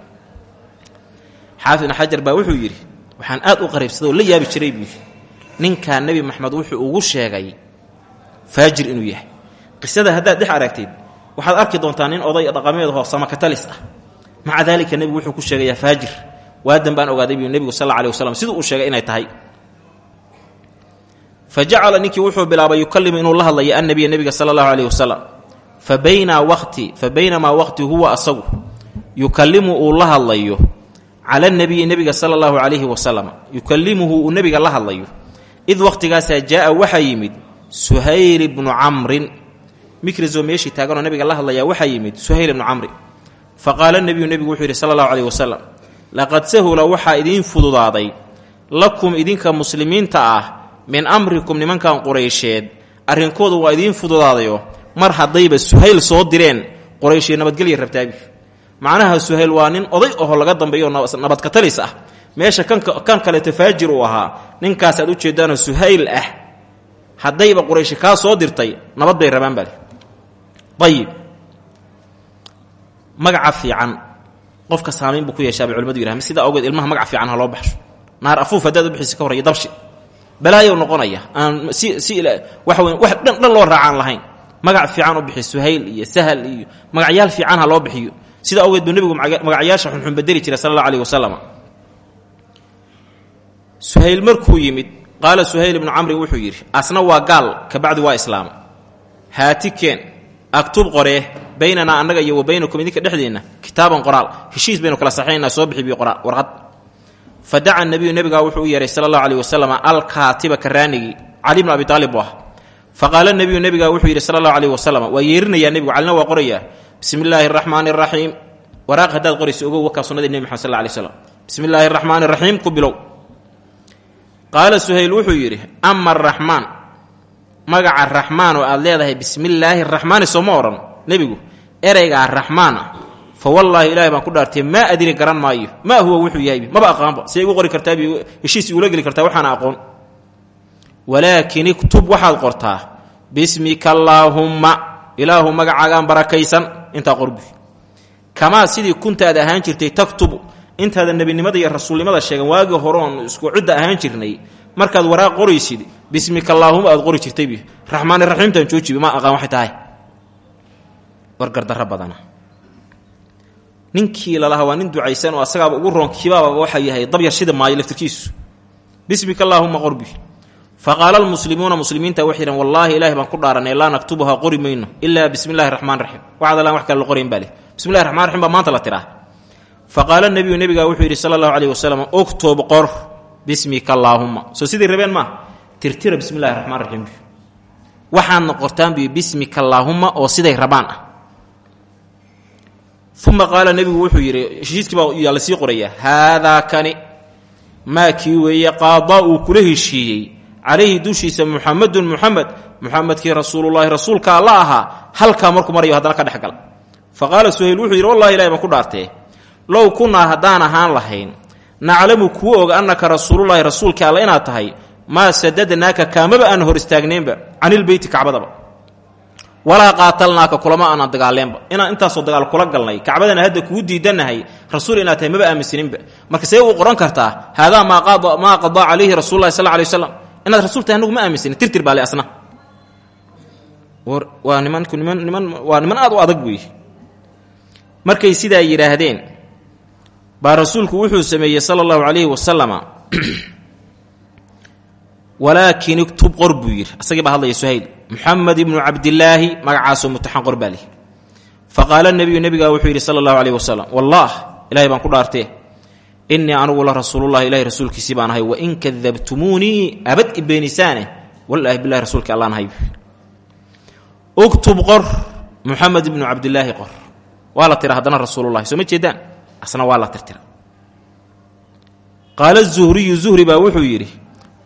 xaafid ibn xajar wuxuu yidhi waxaan aad u qariibsaday oo la yaabi jiray buu yidhi. Ninkaa maxamed wuxuu ugu sheegay faajir inuu yahay. Qisada haddaad dhex aragtid waxaad arki doontaa nin oday dhaqameedahoo samakatalis ah. Maca daalika nebigu wuxuu ku sheegayaa faajir waadan baan ogaaday buu nebigu sal alla alih wasalam siduu uu sheegay inay tahay. Fa jacala wuxuu bilaabay yukalimu inuu la hadlayo annabiya nebiga sala allahu aleyh fa baynaa waqti fa baynamaa waqti huwa asagu yukallimu uu la hadlayo cala nabiyi nebiga sala allahu calayhi wasalam yukallimuhu uu la hadlayo. Id waqtigaasaa jaa'a waxaa yimid suhayl ibnu camrin. Mikrisoo meeshii taaganoo nebiga la hadlayaa waxaa yimid suhayl ibnu camri fa qaala nebiyu nebigu wuxuu yidhi laqad sahula waxaa idiin fududaaday lakum idinka muslimiinta ah min amrikum nimankan quraysheed. Arrinkoodu waa idiin fududaadayo mar haddayba suhayl soo direen qorayshii nabadgelya rabtaabi macnaha suhayl waa nin oday oho laga dambeeyo nabadkatalis ah. Meesha kan kaleeto faajir uu ahaa. Ninkaas aad ujeedaanoo suhayl ah. Haddayba qurayshi kaa soo dirtay nabad bay rabaan baa ayib magaca fiican qofka saamayn buu ku yeeshaa culimadu yirahan sidaa awgeed ilmaha magac fiican ha loo baxsho. Naar afuuf haddaad u ka hor dabshi. Balaayow noqonaya. Aan si si waxa weyn wax dhan dhan loo raacaan lahayn. Magac fiican u bixi suhayl iyo sahal iyo magacyaal fiican ha loo bixiyo. Sida awgeed buu nebigu magacyaasha xunxun bedeli jiray sala allahu wasalam suhayl markuu yimid qaala suhayl ibnu camri wuxuu yidhi asna waa gaal kabacdi waa islaama haatikeen aktub qoree baynanaa annaga iyo wa baynakum idinka dhexdeenna qoraal heshiis baynu kala saxaynaa soo bixi biyo warqad. Fa daca nebiyu nebigaa wuxuu u yeehay sala allahu aleyh wasalam alkaatiba karaanigii cali abi aalib buu ah fa qaala wuxuu yidhi sala allahu aleyh wasalam waa yeerinayaa nebigu calina waa qorayaa bismi illaahi araxmaani araxiim waraaq haddaad qorayso ogow wakaa sunnadii nebi maxamed sal lla alay slam bismi illaahi araxmaani suhayl wuxuu yidhi ama araxmaan magaca raxmaan oo aad leedahay bismillaahi araxmaani sooma odhan nebigu ereygaa raxmaan ah fa wallaahi ilaahay baan ku dhaartay maa adri garan maayo. Maa huwa wuxuu yahay maba aqaanba. Siday igu qori kartaa heshiis igula geli kartaa waxaana aqoon. Walaakin iktub waxaad qortaa bismika allaahumma. Ilaahu magacaagaan barakaysan. Intaa qorbi. Kamaa sidii kuntaad ahaan jirtay taktubu. Intaada nebinimada iyo rasuulnimada sheegan waagii horoon isku cidda ahaan jirnay markaad waraaq qoraysid bismika allaahuma aad qori jirtaybi raxmaani raxiimtaan joojibi ma aqaan waxay tahay wargardarro badana. Ninkii lalahaa waa nin ducaysan oo asagaaba ugu roon waxa yahay dabyar maayo laftirkiisu. Bismika allaahuma qorbi fa qaala almuslimuuna muslimiinta waxay yidhaen wallaahi ku dhaaranay laa naktubuha qori mayno ilaa bismi llahi raxmaan raxiim waxaad allaan wax kale la qorayn baa leh bismi llahi raxmaan raxiim baa maanta la tiraa. Fa wuxuu yidhi sala allahu caleyh wasalam ogtoob qor bismika allaahumma. Soo sidii rabeen maa tirtira bismi llahi raxmaan raxiim waxaadna qortaan bi bismika allaahumma oo siday rabaan ah uma qaala nebigu wuxuu yidhi heshiiskii baa yaa la sii qorayaa haadaa kani maa kii weeye qaadaa uu kula heshiiyey calayhi dushiisa muxamedun muxamed muxamedkii rasuulullaahi rasuulka alla ahaa halkaa markuu marayo haddana ka dhex gala. Fa qaala suhayl wuxuu yidhi wallahi ilahi baan ku dhaartee low kunnaa haddaan ahaan lahayn naclamu kuu og annaka rasuulullaahi rasuulka alla inaad tahay maa sadadnaaka kaamaba aan hor istaagnaynba canilbeyti kacbadaba walaa qaatalnaaka kulama aanaan dagaaleenba inaan intaasoo dagaal kula galnay. Kacbadana hadda kuu diidanahay. Rasuul inaad tahay maba aaminsaninba marka see uu qoran kartaa haadaa maa qadaa calayhi rasuululahi sal lay waslam inaad rasuul tahay anagu ma aaminsanin tirtir baa le asna. Waa nimanku niman niman waa niman aad u adag weeye markay sidaa yidhaahdeen baa rasuulku wuxuu sameeyey sala allahu calayhi wasalama walaakin iktub qor buu yidhi. Asagii baa hadlaya suhayl muxamed ibnu cabdilaahi magacaasoo mutaxan qor baa lihi fa qaala nebiyu wuxuu yidhi sala allahu calayh wasalam wallaah baan ku dhaartee innii anugu la rasuulullahi ilahay rasuulkiisii baan ahay wain kadabtumuunii abad i beenisaane wallaahi bilahi rasuulkii allaan ahay uktub qor muxamed ibnu cabdilaahi qor. Waa tira haddana rasuulullahi soo ma asna waa tirtira. Qaala zuhriyu zuhri baa wuxuu yidhi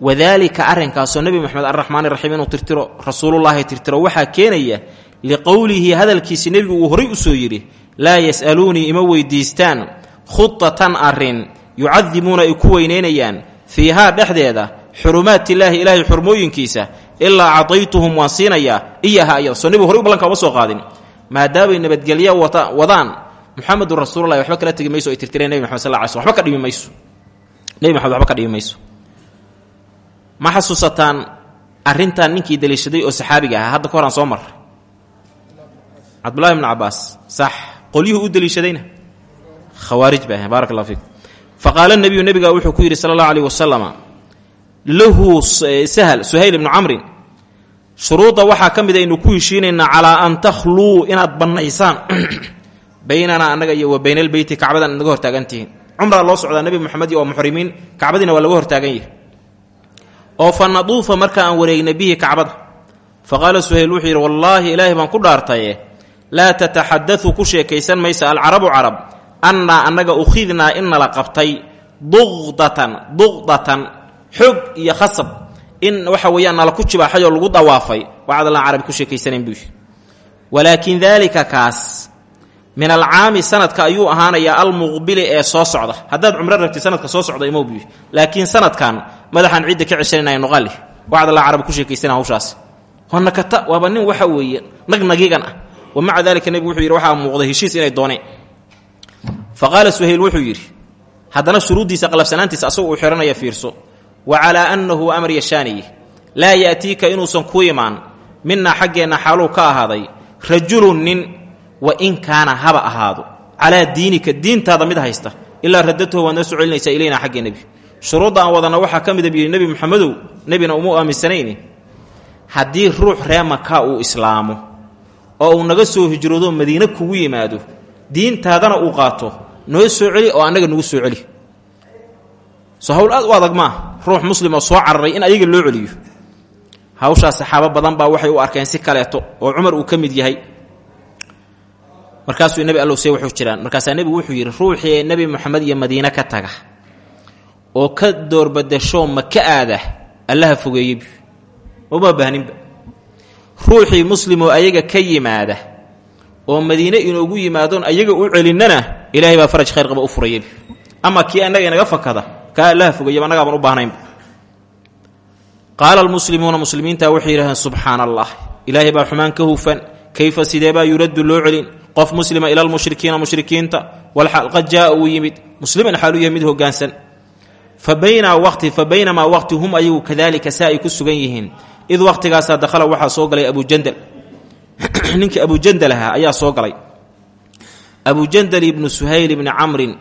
wadaalika arrinkaasoo nebi moxamed arraxmaani raxiim inuu tirtiro rasuulullaahi tirtiro waxaa keenaya liqowlihi hadalkiisi nebigu uu horay u soo yidhi laa yas'aluunii ima weydiistaan khudatan arrin yucadimuuna ay ku weynaynayaan fiihaa dhexdeeda xurumaatillaahi ilaahay xurmooyinkiisa ilaa cadaytuhum waan siinayaa iyaha ayada. Soo nebigu horay u ballanka uma soo qaadin. Maadaamay nabadgelyo wadaan muxamedun rasuululahi waxba kala tegi mayso ay tirtireen nebi maxamed sal ly slm waba ka dhimi mayso. Nebi maxamed waxba ka dhimi mayso ma xasuusataan arrintan ninkii daliishaday oo saxaabiga ahaa? Hadda ka horaan soo mar cabdullahi bnu cabaas sax qolyuhu u daliishadayna? Khawaarij bay ahayn barak allah fiikum fa qaala nebiyu nebigaa wuxuu ku yidhi sala allahu aleyh wasalama lahu sahal suhayl ibnu camrin shuruudda waxaa ka mid aynu ku heshiinaynaa calaa an takhluu inaad bannaysaan baynanaa annaga iyo wa bayna albeyti kacbadan inaga cumraa loo socdaa nebi moxamed iyo waa muxrimiin waa laga hortaagan yahay oo fa naduufa marka aan wareegna bihi kacbada. Fa qaala suhayl wuxuu yidhi wallaahi ilaahay baan ku dhaartaye. Laa tataxadau ku sheekaysan maysa alcarabu carab. Annaa annaga ukhidnaa in nala qabtay duqdatan duqdatan xog iyo khasab. In waxa weeyaan nala ku jibaaxay oo lagu dawaafay. Wacdalaan carabi ku sheekaysanayn buu walaakin daalika kaas min alcaami sanadka ayuu ahaanayaa almuqbili ee soo socda. Haddaad cumro rabtid sanadka soo socda imow buu laakiin sanadkan madaxaan cidda ka ceshanayna noqali wacdalaan carabi ku sheekaysana hawshaas. Honakata waaba nin waxa weeye nagnagigan ah. Wa maca daalika nebigu wuxuu yidhi waxaa muuqday heshiis inay dooneen fa qaala suhayl wuxuu yidhi haddana shuruuddiisa qalabsanaantiisa asagoo uu xihanaya fiirso. Wa calaa annahu amar yashaaniye laa ya'tiika inuusan ku imaan. Minaa xaggeenna xaaluu ka ahaaday. Rajulun nin wa in kaana haba ahaado. Calaa diinika diintaada mid haysta. Ilaa radatuhu waad noo soo celinaysaa ilaynaa shuruudda aan wadanna waxaa ka mida biyidhi nebi moxamedow nebina uma aaminsanayni haddii ruux ree maka uu islaamo oo uu naga soo hijroodo madiine kugu yimaado diintaadana uu qaato noo soo celi oo annaga nagu soo celi. Soo aad u adag maaha ruux muslim oo soo cararay in ayaga loo celiyo. Hawshaas saxaabo badan baa waxay u arkeen si kaleeto oo cumar uu ka mid yahay. Markaasuu nebi allow see wuxuu jiraan. Markaasaa nebigu wuxuu yidhi ruuxii nebi moxamed iyo madiine ka taga oo ka doorbadashoo maka aada allaha fogeeyey uma baahninba ruuxii muslimoo ayaga ka yimaada oo madiine inoogu yimaadoon ayaga u celinnana ilaahay baa faraj khayr qaba u ama kii annaga inaga fakada kaa allaha fogeeyaba annagaaban u baahnaynba qaala almuslimuuna muslimiinta waxay yidhahdeen subxaana allah ilaahay baa xumaan ka hufan kayfa sidee baa yuraddu loo celin? Qof muslima ila lmushrikiina mushrikiinta walxaal qad jaaa uu yimid musliman xaalu yahay mid hogaansan fa baynamaa waqti hum ayagu kadaalika saa ku sugan yihiin. Id waqtigaasaa dakhala waxaa soo galay abujandal ninkii abujandal ahaa ayaa soo galay. Abujandal ibnu suhayl ibni camrin.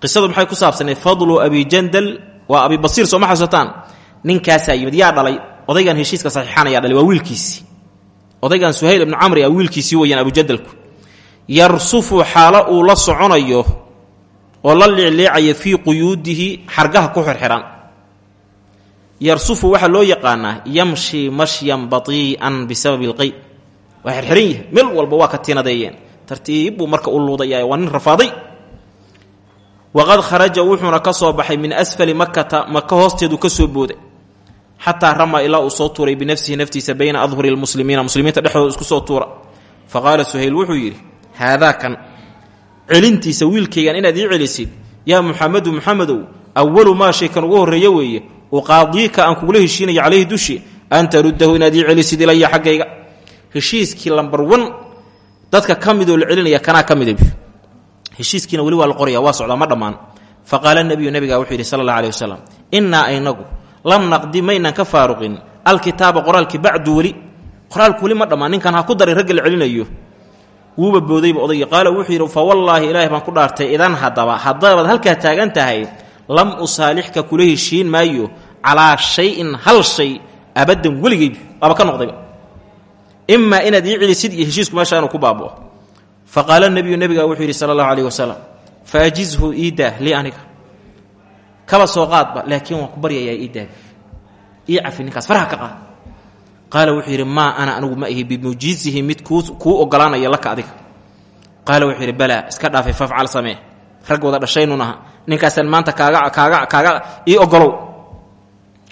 Qisadu maxay ku saabsaneed fadlu abijandal waa abibasiir sooma xasuusataan? Ninkaasaa yimid yaa dhalay odaygan heshiiska saxiixaan ayaa dhalay waa wiilkiisii. Odaygan suhayl ibnu camri a wiilkiisii weyaan abujandalku yarsufu xaalo uu la soconayo oo la liicliicaya fii quyuudihi xargaha ku xirxihan yarsufu waxaa loo yaqaanaa yamshi mashyan batii'an bisababi alqey waa xirxiran yahay meel walba waa ka tiinadeeyeen tartiib marka u luudaya waa nin rafaaday. Waqad kharaja wuxuuna ka soo baxay min asfali makata maka hoosteedu ka soo booday. Xataa rama ilaa uu soo tuuray binafsihi naftiisa bayna adhuri lmuslimiina muslimiinta dhexdooda isku soo tuura. Fa qaala suhayl wuxuu yidhi haadaa kan celintiisa wiilkaygan inaad ii celisid yaa muxamedu muxamedow awalu maa shay kan ugu horreeyo weeye uqaadiika aan kugula heshiinaya calayhi dushi an taruddahu inaad ii celisid ilaya xaggayga. Heshiiskii lambar wan dadka ka midoo la celinaya kanaa ka mida heshiiskiina weli waa la qoraya waa socdaa ma dhammaan. Fa qaala nebiyu nebigaa wuxuu yidhi sala allah aleh wasalam innaa aynagu lam naqdi maynan ka faaruqin alkitaaba qoraalkii bacdu weli. Qoraalku weli ma dhammaan ninkan ha ku daray ragga la celinayo wuuba boodayba odaygi qaala wuxuu yidhi fa wallaahi ilaahay baan ku dhaartay idan haddaba haddabaad halkaa taagan tahay lam usaalixka kula heshiin maayo calaa shayin hal shay abaddan weligayb waaba ka noqdayba imaa inaad ii celisid iyo heshiisku meesha inuu ku baabao fa qaala nebiyu nebigaa wuxuu yidhi sala allahu aleyh wasalam fa ajizhu iidaah lii aniga. Kaba soo qaadba laakiin waan ku baryayaa iidaah ii cafi ninkaas faraha ka qaad qaala wuxuu yidhi maa ana anigu ma ihi bimujizihi mid kuu ogolaanaya laka adiga. Qaala wuxuu yidhi balaa iska dhaafay fafcal samee. Rag wada dhashaynun aha ninkaasaan maanta kaaga ii ogolow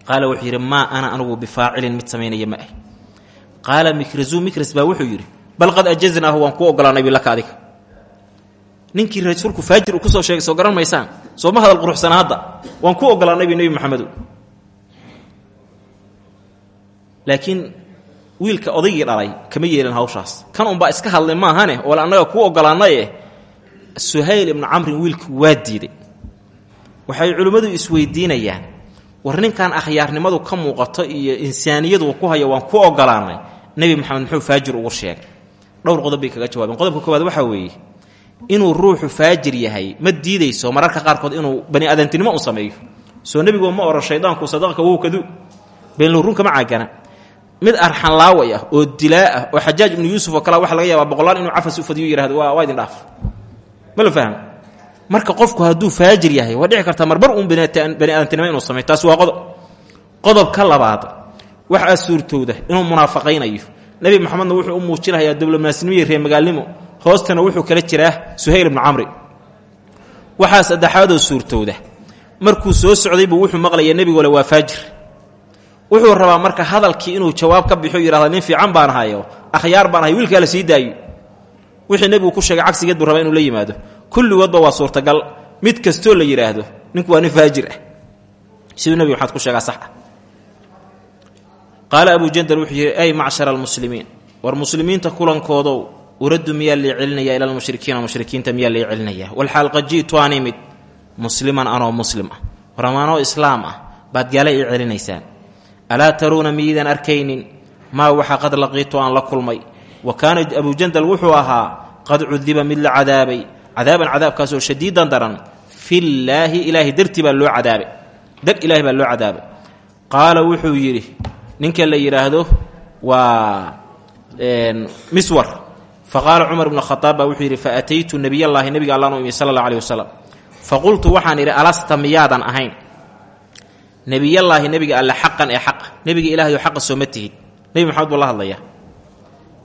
qaala wuxuu yidhi maa ana anigu bifaacilin mid samaynaya ma ahi. Qaala mikrazu mikras baa wuxuu yidhi bal qad ajaznaahu waan kuu ogolaanay bilaka adiga. Ninkii rasuulku faajir ku soo sheegay soo garan maysaan. Soo ma hadal quruxsana hadda. Waan kuu ogolaanay bi nebi maxamedow laakiin wiilka odaygii dhalay kama yeelin hawshaas. Kan unbaa iska hadlay maahane oo annaga kuu ogolaanaye suhayl ibnu camrin wiilku waa diiday. Waxay culimmadu isweydiinayaan war ninkan akhyaarnimadu ka muuqato iyo insaaniyadu ku haya waan ku ogolaanay. Nebi maxamed muxuu faajir ugu sheegay. Dhowr qodob kaga jawaabeen. Qodobka koowaad waxaa weeye inuu ruuxu faajir yahay ma diidayso mararka qaarkood inuu bani aadantinimo u sameeyo. Soo nebigu ma oran shaydaanku sadaqka wow kadu beenlow runkama caagana mid arxanlaaway ah oo dilaa ah oo xajaaj ibnu yuusuf oo kale waxa laga yaabaa boqolaal inuu cafas u fadiyo yihahdo waa idin dhaaf. Ma la faham? Marka qofku hadduu faajir yahay waa dhici kartaa marbar uun bani aadantinimo inuu sameyo taasi waa qodob. Qodobka labaad waxaa suurtowda inuu munaafaqaynayo. Nebi maxamedna wuxuu u muujinayaa diblomaasnimo iyo reemagaalnimo hoostana wuxuu kala jiraa suhayl ibnu camri. Waxaa saddexaadoo suurtowda markuu soo socday buu wuxuu maqlayaa nebigole waa faajir wuxuu rabaa marka hadalkii inuu jawaab ka bixo yidhahda nin fiican baan hayo akhyaar baan ahay wiilkaa la sii daayo. Wixii nebigu ku sheegay cagsigeed buu rabaa inuu la yimaado. Kulligoodba waa suurtagal mid kastoo la yidhaahdo ninku waa nin ah. Siduu nebiga maxaad ku sheegaa sax ah. Qaala abu jandal wuxuu yidhi ay macshara almuslimiin war muslimiinta kulankoodow uraddu miyaa lii celinaya ila almushrikiina mushrikiinta miyaa lii celinaya? Walxaal qad ji'tu aan imid musliman anoo muslim ah. War ah baad gaala ii alaa taruuna miyidan arkaynin? Maa waxa qad laqiitu aan la kulmay? Wa kaana abujandal wuxuu ahaa qad cudiba mid la cadaabay. Cadaaban cadaabkaasoo shadiidan daran fillaahi ilaahay dartii baa loo cadaabay. Dar ilaahay baa loo cadaabay. Qaala wuxuu yidhi ninka la yidhaahdo waa miswar. Faqaala cumar bnu khadaab baa wuxuu yidhi fa ataytu nebiyallaahi nebiga allaan u imi sala allah aleh waxaan idhi alasta miyaadan ahayn nebiyallaahi nebiga alle xaqan ee xaqa nebiga ilaahayo xaqa sooma tihid. Nebi maxamed buu la hadlayaa.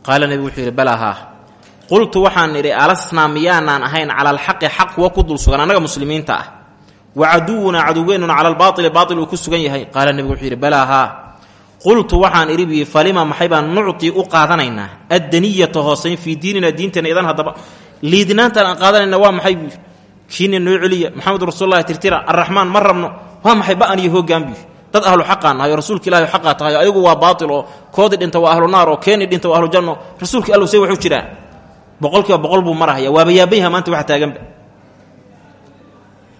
Qaala nebigu wuxuu yidhi balaa haa. Qultu waxaan idhi alasnaa miyaanaan ahayn cala alxaqi xaq kuwa ku dul sugan annaga muslimiinta ah. Wa caduwunaa cadowgeennuna cala albaaili baail uu ku sugan yahay. Qaala nebigu wuxuu yidhi balaa haa. Qultu waxaan idhi bii falima maxay baan nuctii u qaadanaynaa? Addaniyata hoosayn fii diinina diinteenna idan haddaba. Liidnaantaan aan qaadanayna waa maxay buu kiina noo celiya. Maxamed rasuululahi tirtira arraxmaan ma rabno waa maxay ba'an iyo hoggaan buu dad ahlu xaqaan nahay oo rasuulka ilahi tahay ayagu waa baatil oo koodii dhinta waa ahlu naar oo keeni dhinta waa ahlu janno. Rasuulkii allow say waxu jiraan boqolkiiba boqol buu marahaya. Waaba yaabayha maanta waxa taaganba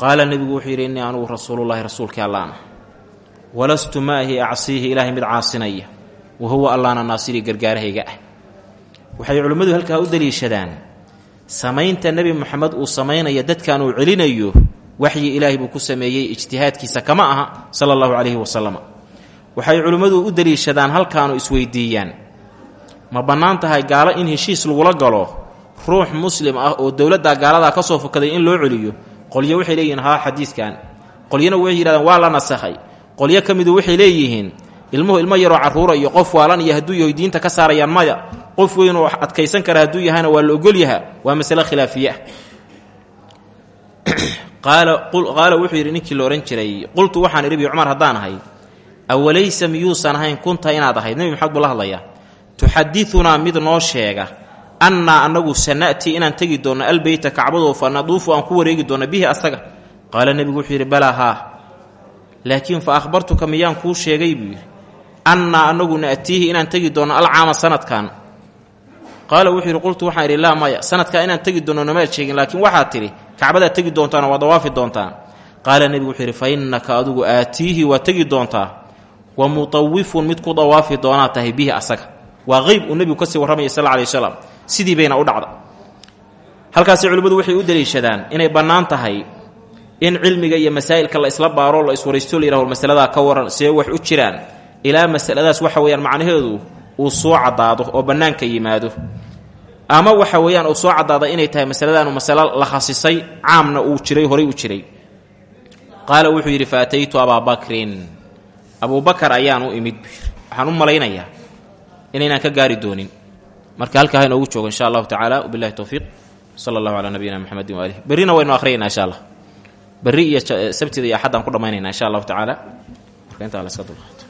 qaala nebigu wuxuu yidhi innii anugu rasuulullahi rasuulkii allaana walastu maahi acsiihi ilaahay mid caasinaya. Wa huwa allaana naasirii gargaarahayga ah. Waxay culimmadu halkaa u daliishadaan. Samaynta nebi moxamed uu samaynaya dadkan uu celinayo waxyi ilaahay buu ku sameeyey ijtihaadkiisa kama aha sala allahu calayhi wasalam waxay culimmadu u daliishadaan halkaanu isweydiiyaan. Ma bannaan tahay gaalo in heshiis lagula galo? Ruux muslim ah oo dowladda gaaladaa ka soo fokaday in loo celiyo qolyo waxay leeyihiin haa xadiiskan. Qolyana waxay yidhahdeen waa la nasakhay qolyo ka midu waxay leeyihiin ilmuhu ilmo yaroo carruura iyo qof waalan iyo hadduu yahay diinta ka saarayaan maya. Qof weyn oo adkaysan kara hadduu yahayna waa la ogolyaha waa masale khilaafiye ah qaala wuxuu yidhi ninkii la odhan jiray qultu waxaan idhi bi cumar haddaan ahay. Awalaysa miyuusan ahayn kunta inaad ahayd? Nebi maxamed buu la hadlayaa. Tuxadiunaa mid noo sheega annaa annagu sana'tii inaan tegi doonno albeyta kacbadoo fa naduufu aan ku wareegi doonno bihi asaga. Qaala nebigu wuxuu yidhi balaa haa. Laakiin fa akhbartuka miyaan kuu sheegay buu yidhi. Annaa annagu na'tiihi inaan tegi doonno alcaama sanadkan qaala wuxuu yidhi qultu waxaan idhi laa maya sanadkaa inaan tegi doonno namaad sheegin laakiin waxaad tidhi kacbadaad tegi doontaan oo waa dawaafi doontaan. Qaala nebigu wuxuu yidhi fa innaka adigu aatiihi waa tegi doontaa wa mutawifun mid ku dawaafi doonaa tahay bihi asaga. Waa qeyb uu nebigu ka sii warramaya sal alay wasalam sidii bayna u dhacda. Halkaasi culimmadu waxay u daliishadaan inay bannaan tahay in cilmiga iyo masaa'ilka la isla baaro la iswaraysto la yihahdo masaladaa ka waran see wax u jiraan. Ilaa masaladaas waxa weeyaan macnaheedu uu soo caddaado oo bannaanka yimaado. Ama waxa weeyaan uu soo caddaada inay tahay masaladaanu masalo la khasisay caamna uu jiray horay u jiray. Qaala wuxuu yidhi fa ataytu abaa bakrin abuubakar ayaan u imid waxaan u malaynayaa inaynaan ka gaari doonin. Marka halkaa ha inoogu joogo insha allahu tacaala wabillahi towfiiq sala allahu calaa nabiyina mxamedin waalih berrina waynu akhriyaynaa insha allah. Berri sabtida iyo axaddaan ku dhammaynayna insha allahu tacaala. Marka intaa la iska dulqaato